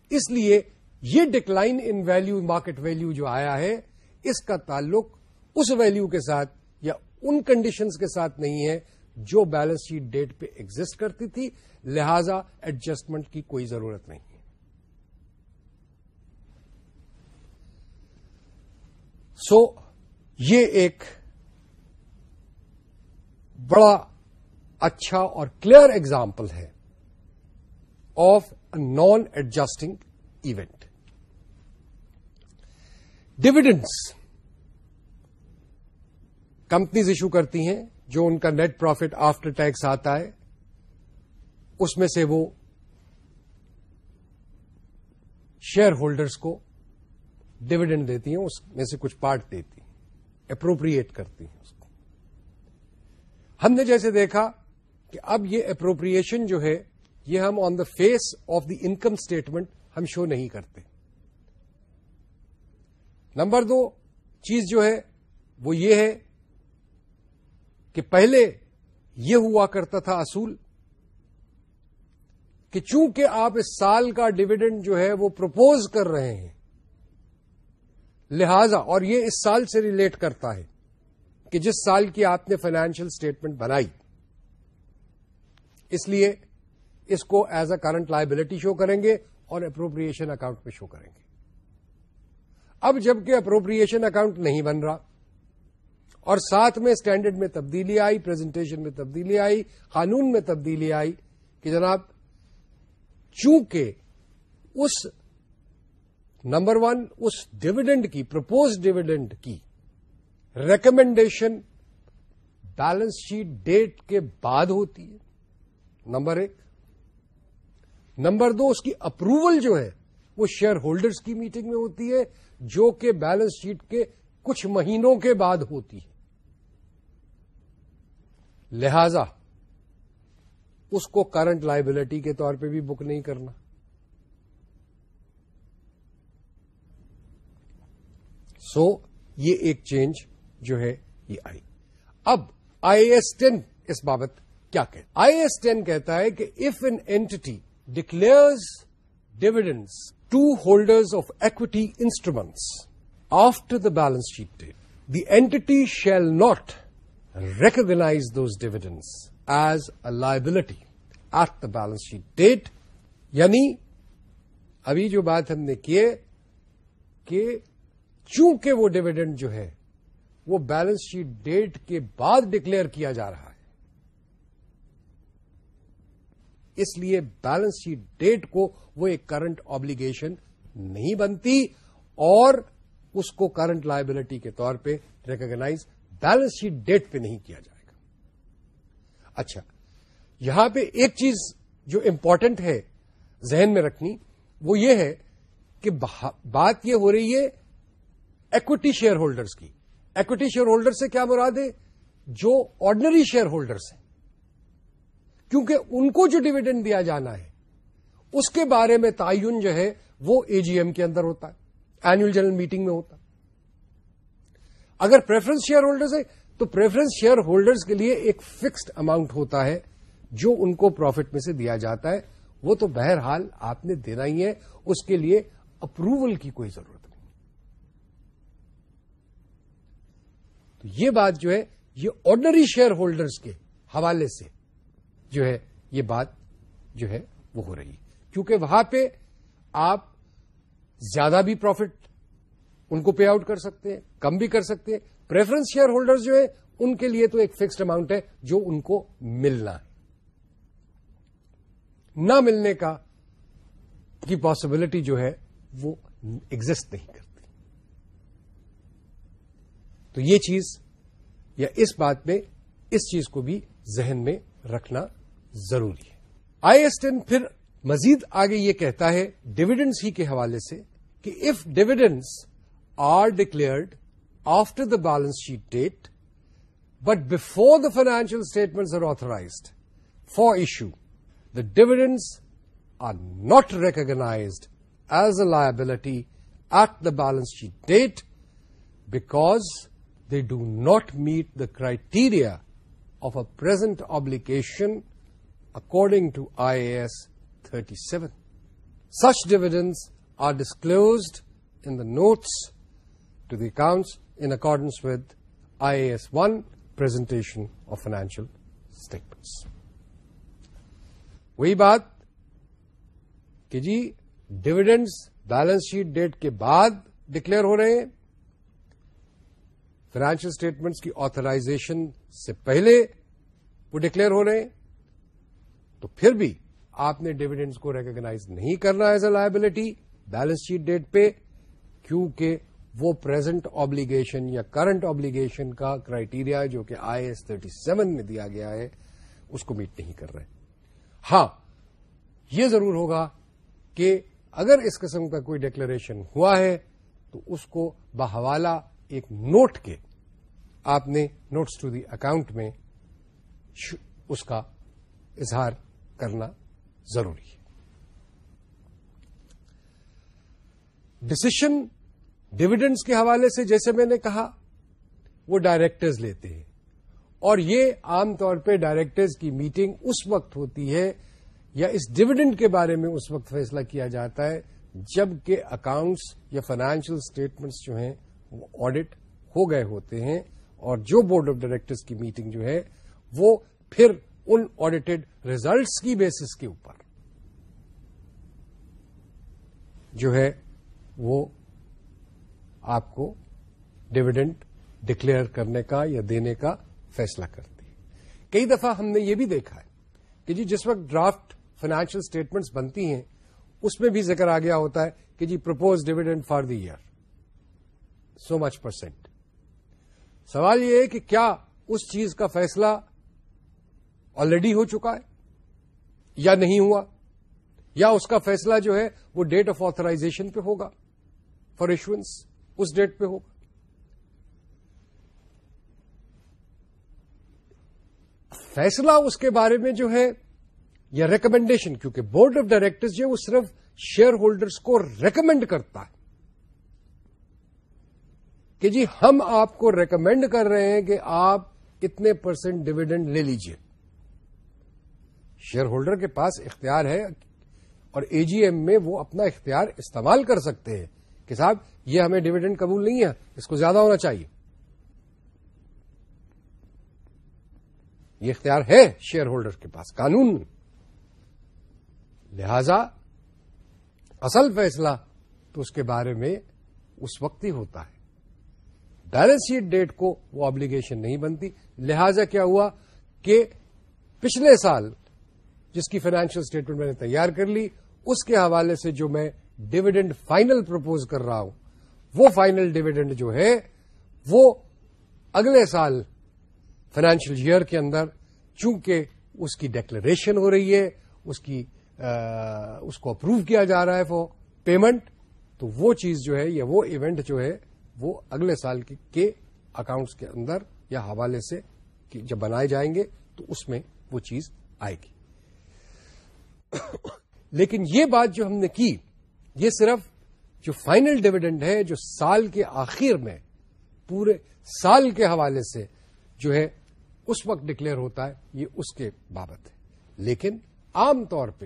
اس لیے یہ decline in value market value جو آیا ہے، اس کا تعلق اس ویلو کے ساتھ یا ان کنڈیشنز کے ساتھ نہیں ہے جو بیلنس شیٹ ڈیٹ پہ ایگزٹ کرتی تھی، لہذا ایڈجسٹمنٹ کی کوئی ضرورت نہیں۔ سو یہ ایک بڑا اچھا اور کلیئر ایگزامپل ہے of non adjusting event dividends companies issue کرتی ہیں جو ان کا نیٹ پروفٹ آفٹر ٹیکس آتا ہے، اس میں سے وہ شیئر ہولڈرس کو ڈویڈنڈ دیتی ہیں، اس میں سے کچھ پارٹ دیتی ہیں، اپروپریٹ کرتی ہیں اس کو۔ ہم نے جیسے دیکھا کہ اب یہ اپروپریشن جو ہے، یہ ہم on the face of the income statement ہم شو نہیں کرتے۔ نمبر دو، چیز جو ہے، وہ یہ ہے کہ پہلے یہ ہوا کرتا تھا اصول کہ چونکہ آپ اس سال کا ڈویڈنڈ جو ہے، وہ پروپوز کر رہے ہیں لہذا، اور یہ اس سال سے ریلیٹ کرتا ہے کہ جس سال کی آپ نے فائنینشیل اسٹیٹمنٹ بنائی، اس لیے اس کو as a current liability show کریں گے اور اپروپریشن اکاؤنٹ میں شو کریں گے۔ اب جبکہ اپروپریشن اکاؤنٹ نہیں بن رہا، اور ساتھ میں اسٹینڈرڈ میں تبدیلی آئی پریزنٹیشن میں تبدیلی آئی، قانون میں تبدیلی آئی کہ جناب، چونکہ اس نمبر ون، اس ڈویڈنڈ کی، پرپوز ڈویڈنڈ کی ریکمینڈیشن بیلنس شیٹ ڈیٹ کے بعد ہوتی ہے۔ نمبر ایک۔ نمبر دو، اس کی اپروول جو ہے، وہ شیئر ہولڈرز کی میٹنگ میں ہوتی ہے، جو کہ بیلنس شیٹ کے کچھ مہینوں کے بعد ہوتی ہے۔ لہذا، اس کو کرنٹ لائبلٹی کے طور پہ بھی بک نہیں کرنا۔ سو یہ ایک چینج جو ہے یہ آئی۔ اب آئی ایس ٹین اس بابت کیا آئی ایس ٹین کہتا ہے کہ if an entity declares dividends to holders of equity instruments after the balance sheet date the entity shall not recognise those dividends as a liability at the balance sheet date یعنی ابھی جو بات ہم نے کیے کہ چونکہ وہ ڈویڈنڈ جو ہے، وہ بیلنس شیٹ ڈیٹ کے بعد ڈکلیئر کیا جا رہا ہے۔ اس لیے بیلنس شیٹ ڈیٹ کو وہ ایک کرنٹ آبلیگیشن نہیں بنتی اور اس کو کرنٹ لائبلٹی کے طور پہ ریکگناز بیلنس شیٹ ڈیٹ پہ نہیں کیا جائے گا۔ اچھا یہاں پہ ایک چیز جو امپورٹنٹ ہے ذہن میں رکھنی، وہ یہ ہے کہ بات یہ ہو رہی ہے ایکوٹی شیئر ہولڈرس کی۔ ایکوٹی شیئر ہولڈر سے کیا مراد ہے؟ جو آرڈنری شیئر ہولڈرس ہیں۔ کیونکہ ان کو جو ڈویڈنڈ دیا جانا ہے، اس کے بارے میں تعین جو ہے، وہ اے جی ایم کے اندر ہوتا ہے۔ اینوئل جنرل میٹنگ میں ہوتا ہے۔ اگر پریفرنس شیئر ہولڈرز ہے تو پریفرنس شیئر ہولڈرز کے لیے ایک فکسڈ اماؤنٹ ہوتا ہے، جو ان کو پروفٹ میں سے دیا جاتا ہے۔ وہ تو بہرحال آپ نے دینا ہی ہے، اس کے لیے اپروول کی کوئی ضرورت نہیں تو یہ بات جو ہے، یہ آرڈنری شیئر ہولڈرز کے حوالے سے جو ہے، یہ بات جو ہے، وہ ہو رہی ہے۔ کیونکہ وہاں پہ آپ زیادہ بھی پروفٹ ان کو پے آؤٹ کر سکتے ہیں، کم بھی کر سکتے ہیں۔ پریفرنس شیئر ہولڈر جو ہے ان کے لیے تو ایک فکسڈ اماؤنٹ ہے جو ان کو ملنا ہے۔ نہ ملنے کا کی پاسبلٹی جو ہے، وہ ایگزٹ نہیں کرتی تو یہ چیز یا اس بات میں اس چیز کو بھی ذہن میں رکھنا ضروری ہے۔ آئی ایس ٹین پھر مزید آگے یہ کہتا ہے ڈویڈنڈس ہی کے حوالے سے کہ if dividends are declared after the balance sheet date but before the financial statement are authorised for issue the dividends are not recognised as a liability at the balance sheet date because they do not meet the criteria of a present obligation according to IAS 37. Such dividends are disclosed in the notes to the accounts in accordance with IAS 1, presentation of financial statements. وہی بات کہ جی dividends balance sheet date کے بعد declare ہو رہے ہیں financial statements کی authorization سے پہلے وہ ڈکلیئر ہو رہے ہیں، تو پھر بھی آپ نے ڈویڈینڈس کو ریکگناز نہیں کرنا as a liability balance sheet date پہ، کیونکہ وہ پرزینٹ آبلیگیشن یا کرنٹ آبلیگیشن کا کرائٹیریا جو کہ آئی ایس تھرٹی سیون میں دیا گیا ہے، اس کو میٹ نہیں کر رہے۔ ہاں یہ ضرور ہوگا کہ اگر اس قسم کا کوئی ڈکلریشن ہوا ہے، تو اس کو بحوالہ ایک نوٹ کے آپ نے نوٹس ٹو دی اکاؤنٹ میں اس کا اظہار کرنا ضروری ہے۔ ڈسیشن ڈویڈنڈس کے حوالے سے جیسے میں نے کہا، وہ ڈائریکٹرز لیتے ہیں۔ اور یہ عام طور پہ ڈائریکٹرز کی میٹنگ اس وقت ہوتی ہے یا اس ڈویڈنڈ کے بارے میں اس وقت فیصلہ کیا جاتا ہے جبکہ اکاؤنٹس یا فائنینشیل اسٹیٹمنٹس جو ہیں وہ آڈٹ ہو گئے ہوتے ہیں۔ اور جو بورڈ آف ڈائریکٹرز کی میٹنگ جو ہے، وہ پھر ان آڈیٹڈ ریزلٹس کی بیسس کے اوپر جو ہے وہ آپ کو ڈویڈنڈ ڈکلیئر کرنے کا یا دینے کا فیصلہ کرتی ہے۔ کئی دفعہ ہم نے یہ بھی دیکھا ہے کہ جی جس وقت ڈرافٹ فائنینشیل اسٹیٹمنٹس بنتی ہیں، اس میں بھی ذکر آ گیا ہوتا ہے کہ جی propose dividend for the year so much percent سوال یہ ہے کہ کیا اس چیز کا فیصلہ آلریڈی ہو چکا ہے یا نہیں ہوا؟ یا اس کا فیصلہ جو ہے وہ ڈیٹ آف آترائزیشن پہ ہوگا؟ فار ایشوئنس اس ڈیٹ پہ ہوگا؟ فیصلہ اس کے بارے میں جو ہے یا ریکمینڈیشن کیونکہ بورڈ آف ڈائریکٹر جو وہ صرف شیئر ہولڈرس کو ریکمینڈ کرتا ہے۔ کہ جی ہم آپ کو ریکمینڈ کر رہے ہیں کہ آپ اتنے پرسینٹ ڈویڈنڈ لے لیجیے۔ شیئر ہولڈر کے پاس اختیار ہے اور اے جی ایم میں وہ اپنا اختیار استعمال کر سکتے ہیں کہ صاحب یہ ہمیں ڈویڈنڈ قبول نہیں ہے، اس کو زیادہ ہونا چاہیے۔ یہ اختیار ہے شیئر ہولڈر کے پاس، قانون۔ لہذا اصل فیصلہ تو اس کے بارے میں اس وقت ہی ہوتا ہے۔ بیلنس شیٹ ڈیٹ کو وہ آبلیگیشن نہیں بنتی۔ لہذا کیا ہوا کہ پچھلے سال جس کی فائنینشیل اسٹیٹمنٹ میں نے تیار کر لی اس کے حوالے سے جو میں ڈویڈنڈ فائنل پرپوز کر رہا ہوں وہ فائنل ڈویڈنڈ جو ہے وہ اگلے سال فائنینشیل ایئر کے اندر چونکہ اس کی ڈیکلریشن ہو رہی ہے اس کی آ, اس کو اپروو کیا جا رہا ہے فور پیمنٹ تو وہ چیز جو ہے یا وہ ایونٹ جو ہے وہ اگلے سال کے اکاؤنٹس کے اندر یا حوالے سے جب بنائے جائیں گے تو اس میں وہ چیز آئے گی۔ لیکن یہ بات جو ہم نے کی، یہ صرف جو فائنل ڈویڈنڈ ہے، جو سال کے آخر میں، پورے سال کے حوالے سے جو ہے، اس وقت ڈکلیئر ہوتا ہے، یہ اس کے بابت ہے۔ لیکن عام طور پہ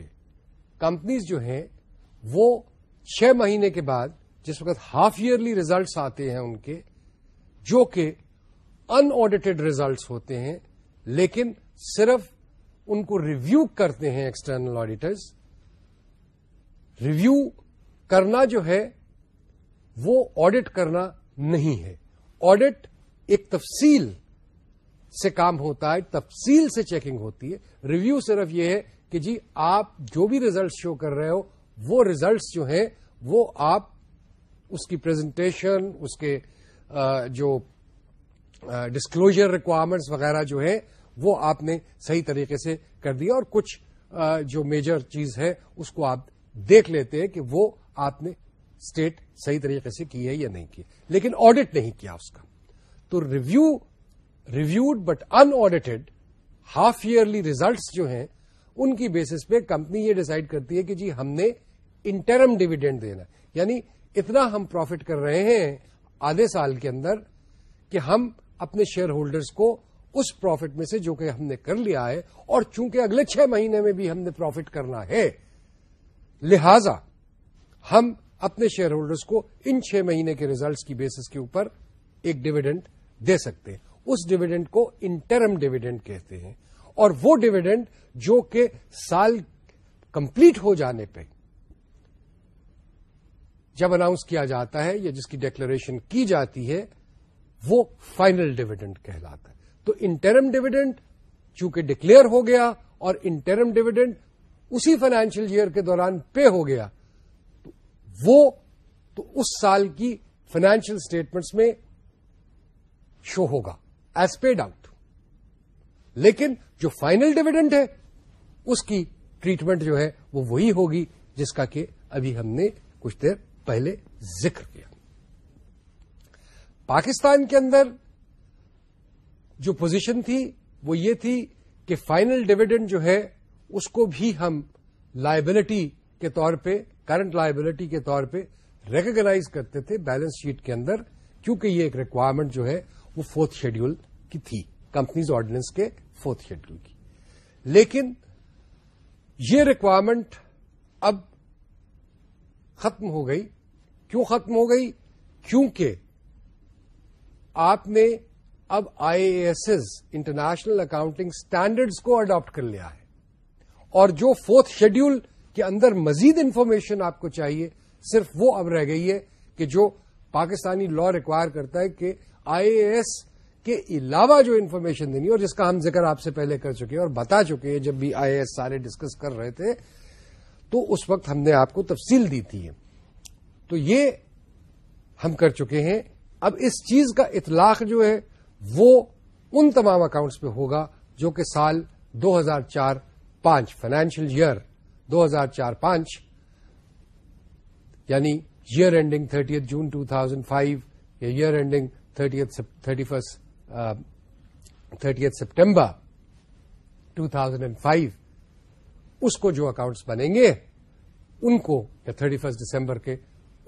کمپنیز جو ہیں، وہ چھ مہینے کے بعد جس وقت ہاف ایئرلی ریزلٹس آتے ہیں ان کے، جو کہ ان آڈیٹڈ ریزلٹس ہوتے ہیں، لیکن صرف ان کو ریویو کرتے ہیں ایکسٹرنل آڈیٹرز ریویو کرنا جو ہے، وہ آڈٹ کرنا نہیں ہے۔ آڈٹ ایک تفصیل سے کام ہوتا ہے، تفصیل سے چیکنگ ہوتی ہے۔ ریویو صرف یہ ہے کہ جی آپ جو بھی ریزلٹ شو کر رہے ہو، وہ ریزلٹس جو ہیں، وہ آپ اس کی پریزنٹیشن اس کے جو ڈسکلوجر ریکوائرمنٹس وغیرہ جو ہے وہ آپ نے صحیح طریقے سے کر دیا اور کچھ جو میجر چیز ہے، اس کو آپ دیکھ لیتے ہیں کہ وہ آپ نے اسٹیٹ صحیح طریقے سے کی ہے یا نہیں کی لیکن آڈٹ نہیں کیا اس کا۔ تو review reviewed but unaudited half yearly results جو ہیں، ان کی بیسس پہ کمپنی یہ ڈسائڈ کرتی ہے کہ جی ہم نے انٹرم ڈویڈینڈ دینا یعنی اتنا ہم پروفٹ کر رہے ہیں آدھے سال کے اندر کہ ہم اپنے شیئر ہولڈرز کو اس پروفٹ میں سے جو کہ ہم نے کر لیا ہے اور چونکہ اگلے چھ مہینے میں بھی ہم نے پروفٹ کرنا ہے، لہذا ہم اپنے شیئر ہولڈرز کو ان چھ مہینے کے ریزلٹس کی بیسس کے اوپر ایک ڈویڈنڈ دے سکتے ہیں۔ اس ڈویڈنڈ کو انٹرم ڈویڈنڈ کہتے ہیں اور وہ ڈویڈنڈ جو کہ سال کمپلیٹ ہو جانے پہ جب اناؤنس کیا جاتا ہے یا جس کی ڈیکلریشن کی جاتی ہے، وہ فائنل ڈویڈنڈ کہلاتا ہے۔ تو انٹرم ڈویڈنڈ چونکہ ڈکلیئر ہو گیا اور انٹرم ڈویڈنڈ اسی فائنینشیل ایئر کے دوران پے ہو گیا، تو وہ تو اس سال کی فائنینشیل اسٹیٹمنٹس میں شو ہوگا۔ ایز پیڈ آؤٹ لیکن جو فائنل ڈویڈنڈ ہے، اس کی ٹریٹمنٹ جو ہے، وہ وہی ہوگی جس کا کہ ابھی ہم نے کچھ دیر پہلے ذکر کیا۔ پاکستان کے اندر جو پوزیشن تھی وہ یہ تھی کہ فائنل ڈویڈنڈ جو ہے اس کو بھی ہم لائبلٹی کے طور پہ کرنٹ لائبلٹی کے طور پہ ریکگناز کرتے تھے بیلنس شیٹ کے اندر، کیونکہ یہ ایک ریکوائرمنٹ جو ہے وہ فورتھ شیڈیول کی تھی کمپنیز آرڈیننس کے فورتھ شیڈیول کی۔ لیکن یہ ریکوائرمنٹ اب ختم ہو گئی۔ کیوں ختم ہو گئی؟ کیونکہ آپ نے اب I A S international accounting standards کو اڈاپٹ کر لیا ہے۔ اور جو فورتھ شیڈیول کے اندر مزید انفارمیشن آپ کو چاہیے، صرف وہ اب رہ گئی ہے کہ جو پاکستانی لا ریکوائر کرتا ہے کہ آئی اے ایس کے علاوہ جو انفارمیشن دینی اور جس کا ہم ذکر آپ سے پہلے کر چکے ہیں اور بتا چکے ہیں، جب بھی آئی اے ایس سارے ڈسکس کر رہے تھے، تو اس وقت ہم نے آپ کو تفصیل دی تھی۔ تو یہ ہم کر چکے ہیں۔ اب اس چیز کا اطلاق جو ہے وہ ان تمام اکاؤنٹس پہ ہوگا جو کہ سال دو ہزار چار پانچ فائنینشیل ایئر دو ہزار چار پانچ یعنی year ending thirty June two thousand five یا year ending thirty thirty first September two thousand and five اس کو جو اکاؤنٹس بنیں گے، ان کو یا تھرٹی فرسٹ دسمبر کے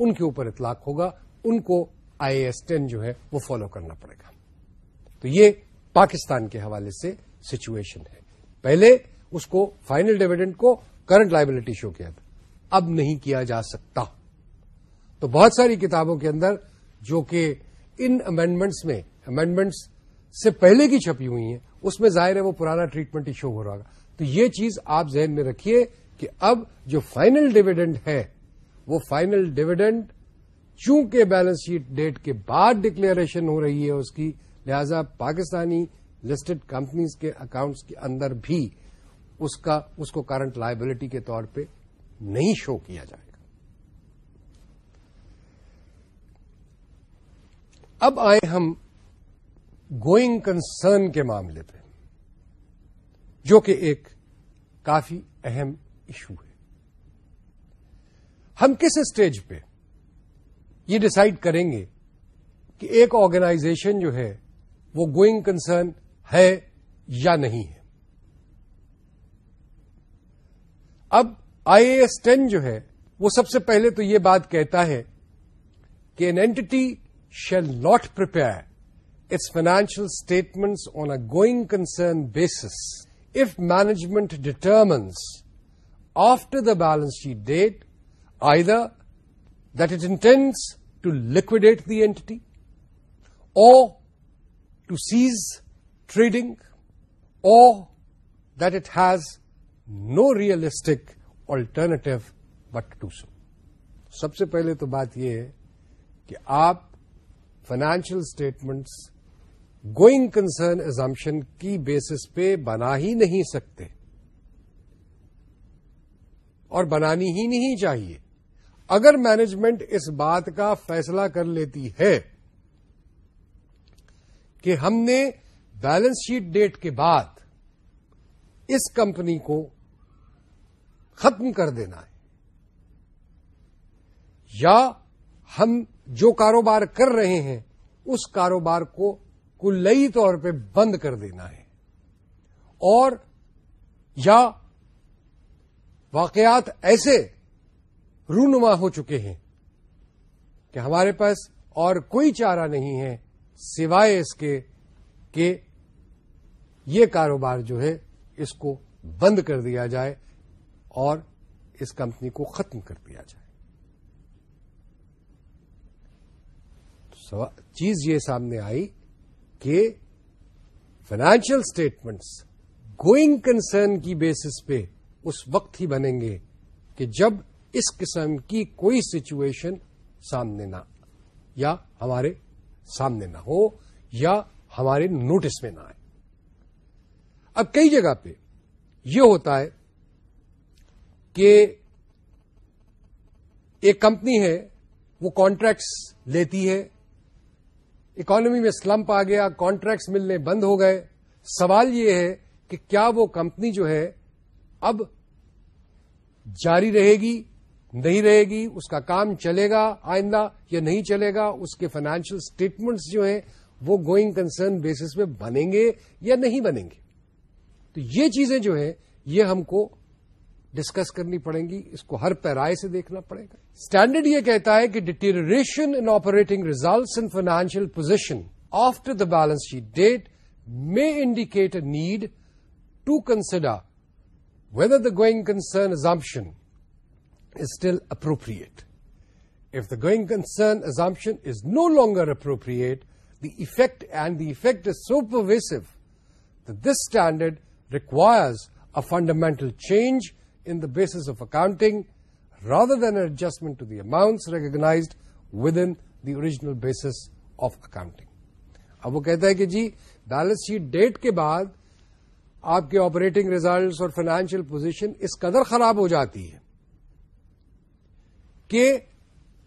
ان کے اوپر اطلاق ہوگا، ان کو آئی ایس ٹین جو ہے وہ فالو کرنا پڑے گا۔ تو یہ پاکستان کے حوالے سے سچویشن ہے۔ پہلے اس کو فائنل ڈویڈنڈ کو کرنٹ لائبلٹی شو کیا تھا۔ اب نہیں کیا جا سکتا۔ تو بہت ساری کتابوں کے اندر جو کہ ان امینڈمنٹس میں امینڈمنٹس سے پہلے کی چھپی ہوئی ہیں، اس میں ظاہر ہے وہ پرانا ٹریٹمنٹ ہی شو ہو رہا تو یہ چیز آپ ذہن میں رکھیے کہ اب جو فائنل ڈویڈنڈ ہے وہ فائنل ڈویڈنڈ چونکہ بیلنس شیٹ ڈیٹ کے بعد ڈکلیریشن ہو رہی ہے اس کی، لہذا پاکستانی لسٹڈ کمپنیز کے اکاؤنٹس کے اندر بھی اس کا، اس کو کرنٹ لائبلٹی کے طور پہ نہیں شو کیا جائے گا۔ اب آئے ہم گوئنگ کنسرن کے معاملے پہ، جو کہ ایک کافی اہم ایشو ہے۔ ہم کس اسٹیج پہ؟ یہ ڈسائڈ کریں گے کہ ایک آرگنائزیشن جو ہے، وہ گوئنگ کنسرن ہے یا نہیں ہے۔ اب آئی اے ایس ٹین جو ہے، وہ سب سے پہلے تو یہ بات کہتا ہے کہ an entity shall not prepare its financial statements on a going concern basis if management determines after the balance sheet date either that it intends to liquidate the entity or to cease trading or that it has no realistic alternative but to do so. سب سے پہلے تو بات یہ ہے کہ آپ financial statements going concern assumption کی بیسس پہ بنا ہی نہیں سکتے اور بنانی ہی نہیں چاہیے اگر مینجمنٹ اس بات کا فیصلہ کر لیتی ہے کہ ہم نے بیلنس شیٹ ڈیٹ کے بعد اس کمپنی کو ختم کر دینا ہے، یا ہم جو کاروبار کر رہے ہیں، اس کاروبار کو کلئی طور پہ بند کر دینا ہے۔ اور یا واقعات ایسے رونما ہو چکے ہیں کہ ہمارے پاس اور کوئی چارہ نہیں ہے سوائے اس کے کہ یہ کاروبار جو ہے اس کو بند کر دیا جائے اور اس کمپنی کو ختم کر دیا جائے۔ چیز یہ سامنے آئی کہ فائنینشیل اسٹیٹمنٹس گوئنگ کنسرن کی بیسس پہ اس وقت ہی بنیں گے کہ جب اس قسم کی کوئی سچویشن سامنے نہ، یا ہمارے سامنے نہ ہو، یا ہمارے نوٹس میں نہ آئے۔ اب کئی جگہ پہ یہ ہوتا ہے کہ ایک کمپنی ہے، وہ کانٹریکٹس لیتی ہے اکانومی میں سلمپ آ گیا کانٹریکٹس ملنے بند ہو گئے۔ سوال یہ ہے کہ کیا وہ کمپنی جو ہے اب جاری رہے گی نہیں رہے گی، اس کا کام چلے گا آئندہ یا نہیں چلے گا، اس کے فائنینشیل اسٹیٹمنٹس جو ہیں، وہ گوئنگ کنسرن بیسس میں بنیں گے یا نہیں بنیں گے۔ تو یہ چیزیں جو ہیں، یہ ہم کو ڈسکس کرنی پڑیں گی، اس کو ہر پیرائے سے دیکھنا پڑے گا۔ اسٹینڈرڈ یہ کہتا ہے کہ deterioration in operating results in financial position after the balance sheet date may indicate a need to consider whether the going concern assumption is still appropriate. If the going concern assumption is no longer appropriate, the effect and the effect is so pervasive that this standard requires a fundamental change in the basis of accounting rather than an adjustment to the amounts recognized within the original basis of accounting. اب وہ کہتا ہے کہ جی balance sheet date کے بعد آپ کے آپریٹنگ ریزلٹس اور فائنینشیل پوزیشن اس قدر خراب ہو جاتی ہے کہ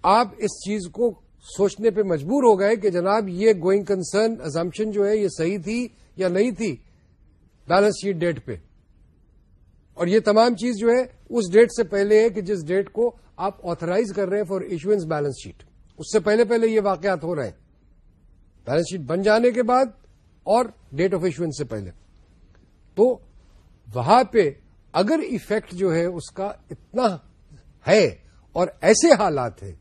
آپ اس چیز کو سوچنے پہ مجبور ہو گئے کہ جناب یہ گوئنگ کنسرن ازمپشن جو ہے یہ صحیح تھی یا نہیں تھی بیلنس شیٹ ڈیٹ پہ۔ اور یہ تمام چیز جو ہے اس ڈیٹ سے پہلے ہے کہ جس ڈیٹ کو آپ آترائز کر رہے ہیں فار ایشوئنس بیلنس شیٹ اس سے پہلے پہلے یہ واقعات ہو رہے ہیں۔ بیلنس شیٹ بن جانے کے بعد اور ڈیٹ آف ایشوئنس سے پہلے۔ تو وہاں پہ اگر ایفیکٹ جو ہے اس کا اتنا ہے اور ایسے حالات ہیں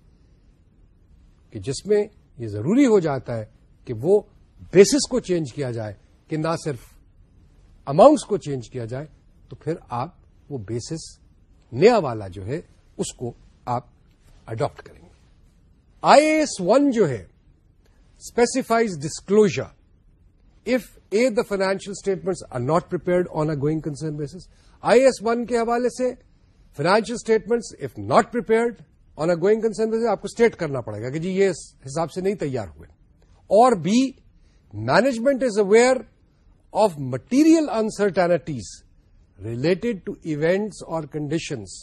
کہ جس میں یہ ضروری ہو جاتا ہے کہ وہ بیسس کو چینج کیا جائے، کہ نہ صرف اماؤنٹس کو چینج کیا جائے، تو پھر آپ وہ بیسس نیا والا جو ہے، اس کو آپ اڈاپٹ کریں گے۔ آئی اے ایس ون جو ہے specifies disclosure if a the financial statement are not prepared on a going concern basis I S one کے حوالے سے financial statements if not prepared on a going concern آپ کو state کرنا پڑے گا کہ جی یہ حساب سے نہیں تیار ہوئے۔ اور B management is aware of material uncertainties related to events اور conditions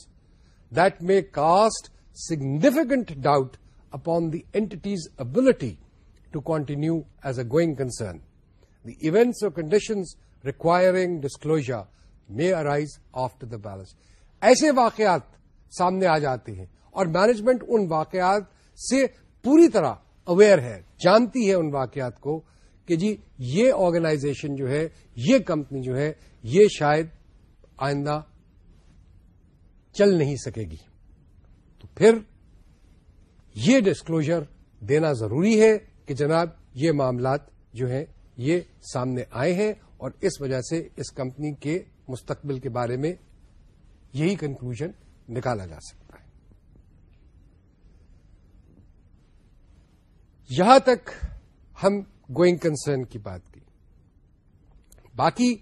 that may cast significant doubt upon the entity's ability to continue as a going concern the events اور conditions requiring disclosure may arise after the balance ایسے واقعات سامنے آ جاتے ہیں اور management ان واقعات سے پوری طرح اویئر ہے، جانتی ہے ان واقعات کو کہ جی یہ آرگنائزیشن جو ہے، یہ کمپنی جو ہے، یہ شاید آئندہ چل نہیں سکے گی۔ تو پھر یہ ڈسکلوجر دینا ضروری ہے کہ جناب یہ معاملات جو ہیں، یہ سامنے آئے ہیں اور اس وجہ سے اس کمپنی کے مستقبل کے بارے میں یہی کنکلوژ نکالا جا سکتا ہے۔ یہاں تک ہم گوئنگ کنسرن کی بات کی۔ باقی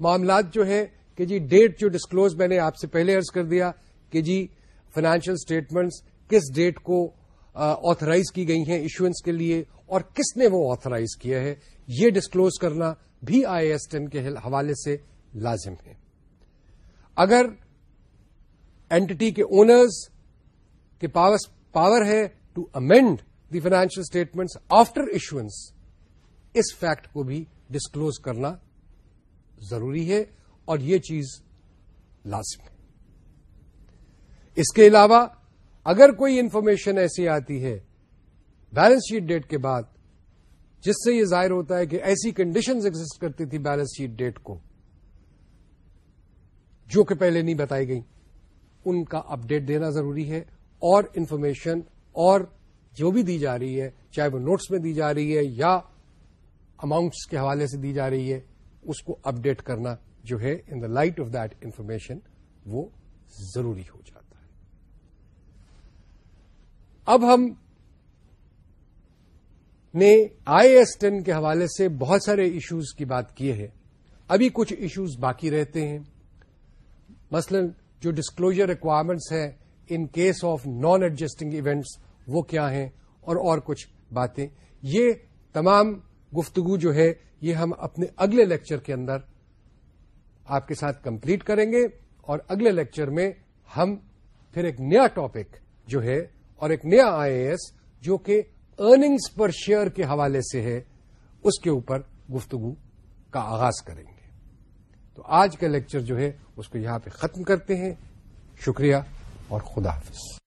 معاملات جو ہیں کہ جی ڈیٹ جو ڈسکلوز میں نے آپ سے پہلے ارض کر دیا کہ جی فائنینشیل اسٹیٹمنٹس کس ڈیٹ کو آترائز کی گئی ہیں ایشوئنس کے لیے اور کس نے وہ آترائز کیا ہے، یہ ڈسکلوز کرنا بھی آئی ایس ٹین کے حوالے سے لازم ہے۔ اگر اینٹی کے اونرز کے پاور ہے to amend the financial statements after issuance us fact کو بھی ڈسکلوز کرنا ضروری ہے اور یہ چیز لازم ہے۔ اس کے علاوہ اگر کوئی انفارمیشن ایسی آتی ہے بیلنس شیٹ ڈیٹ کے بعد جس سے یہ ظاہر ہوتا ہے کہ ایسی کنڈیشنز ایگزٹ کرتی تھی بیلنس شیٹ ڈیٹ کو جو کہ پہلے نہیں بتائی گئی ان کا اپڈیٹ دینا ضروری ہے اور انفارمیشن اور جو بھی دی جا رہی ہے، چاہے وہ نوٹس میں دی جا رہی ہے یا اماؤنٹس کے حوالے سے دی جا رہی ہے، اس کو اپڈیٹ کرنا جو ہے in the light of that information وہ ضروری ہو جاتا ہے۔ اب ہم نے آئی ایس ٹین کے حوالے سے بہت سارے ایشوز کی بات کی ہے۔ ابھی کچھ ایشوز باقی رہتے ہیں۔ مثلا جو ڈسکلوجر ریکوائرمنٹس ہیں in case of non adjusting events وہ کیا ہیں اور اور کچھ باتیں۔ یہ تمام گفتگو جو ہے، یہ ہم اپنے اگلے لیکچر کے اندر آپ کے ساتھ کمپلیٹ کریں گے اور اگلے لیکچر میں ہم پھر ایک نیا ٹاپک جو ہے اور ایک نیا آئی اے ایس جو کہ ارننگز پر شیئر کے حوالے سے ہے، اس کے اوپر گفتگو کا آغاز کریں گے۔ تو آج کا لیکچر جو ہے، اس کو یہاں پہ ختم کرتے ہیں۔ شکریہ اور خدا حافظ۔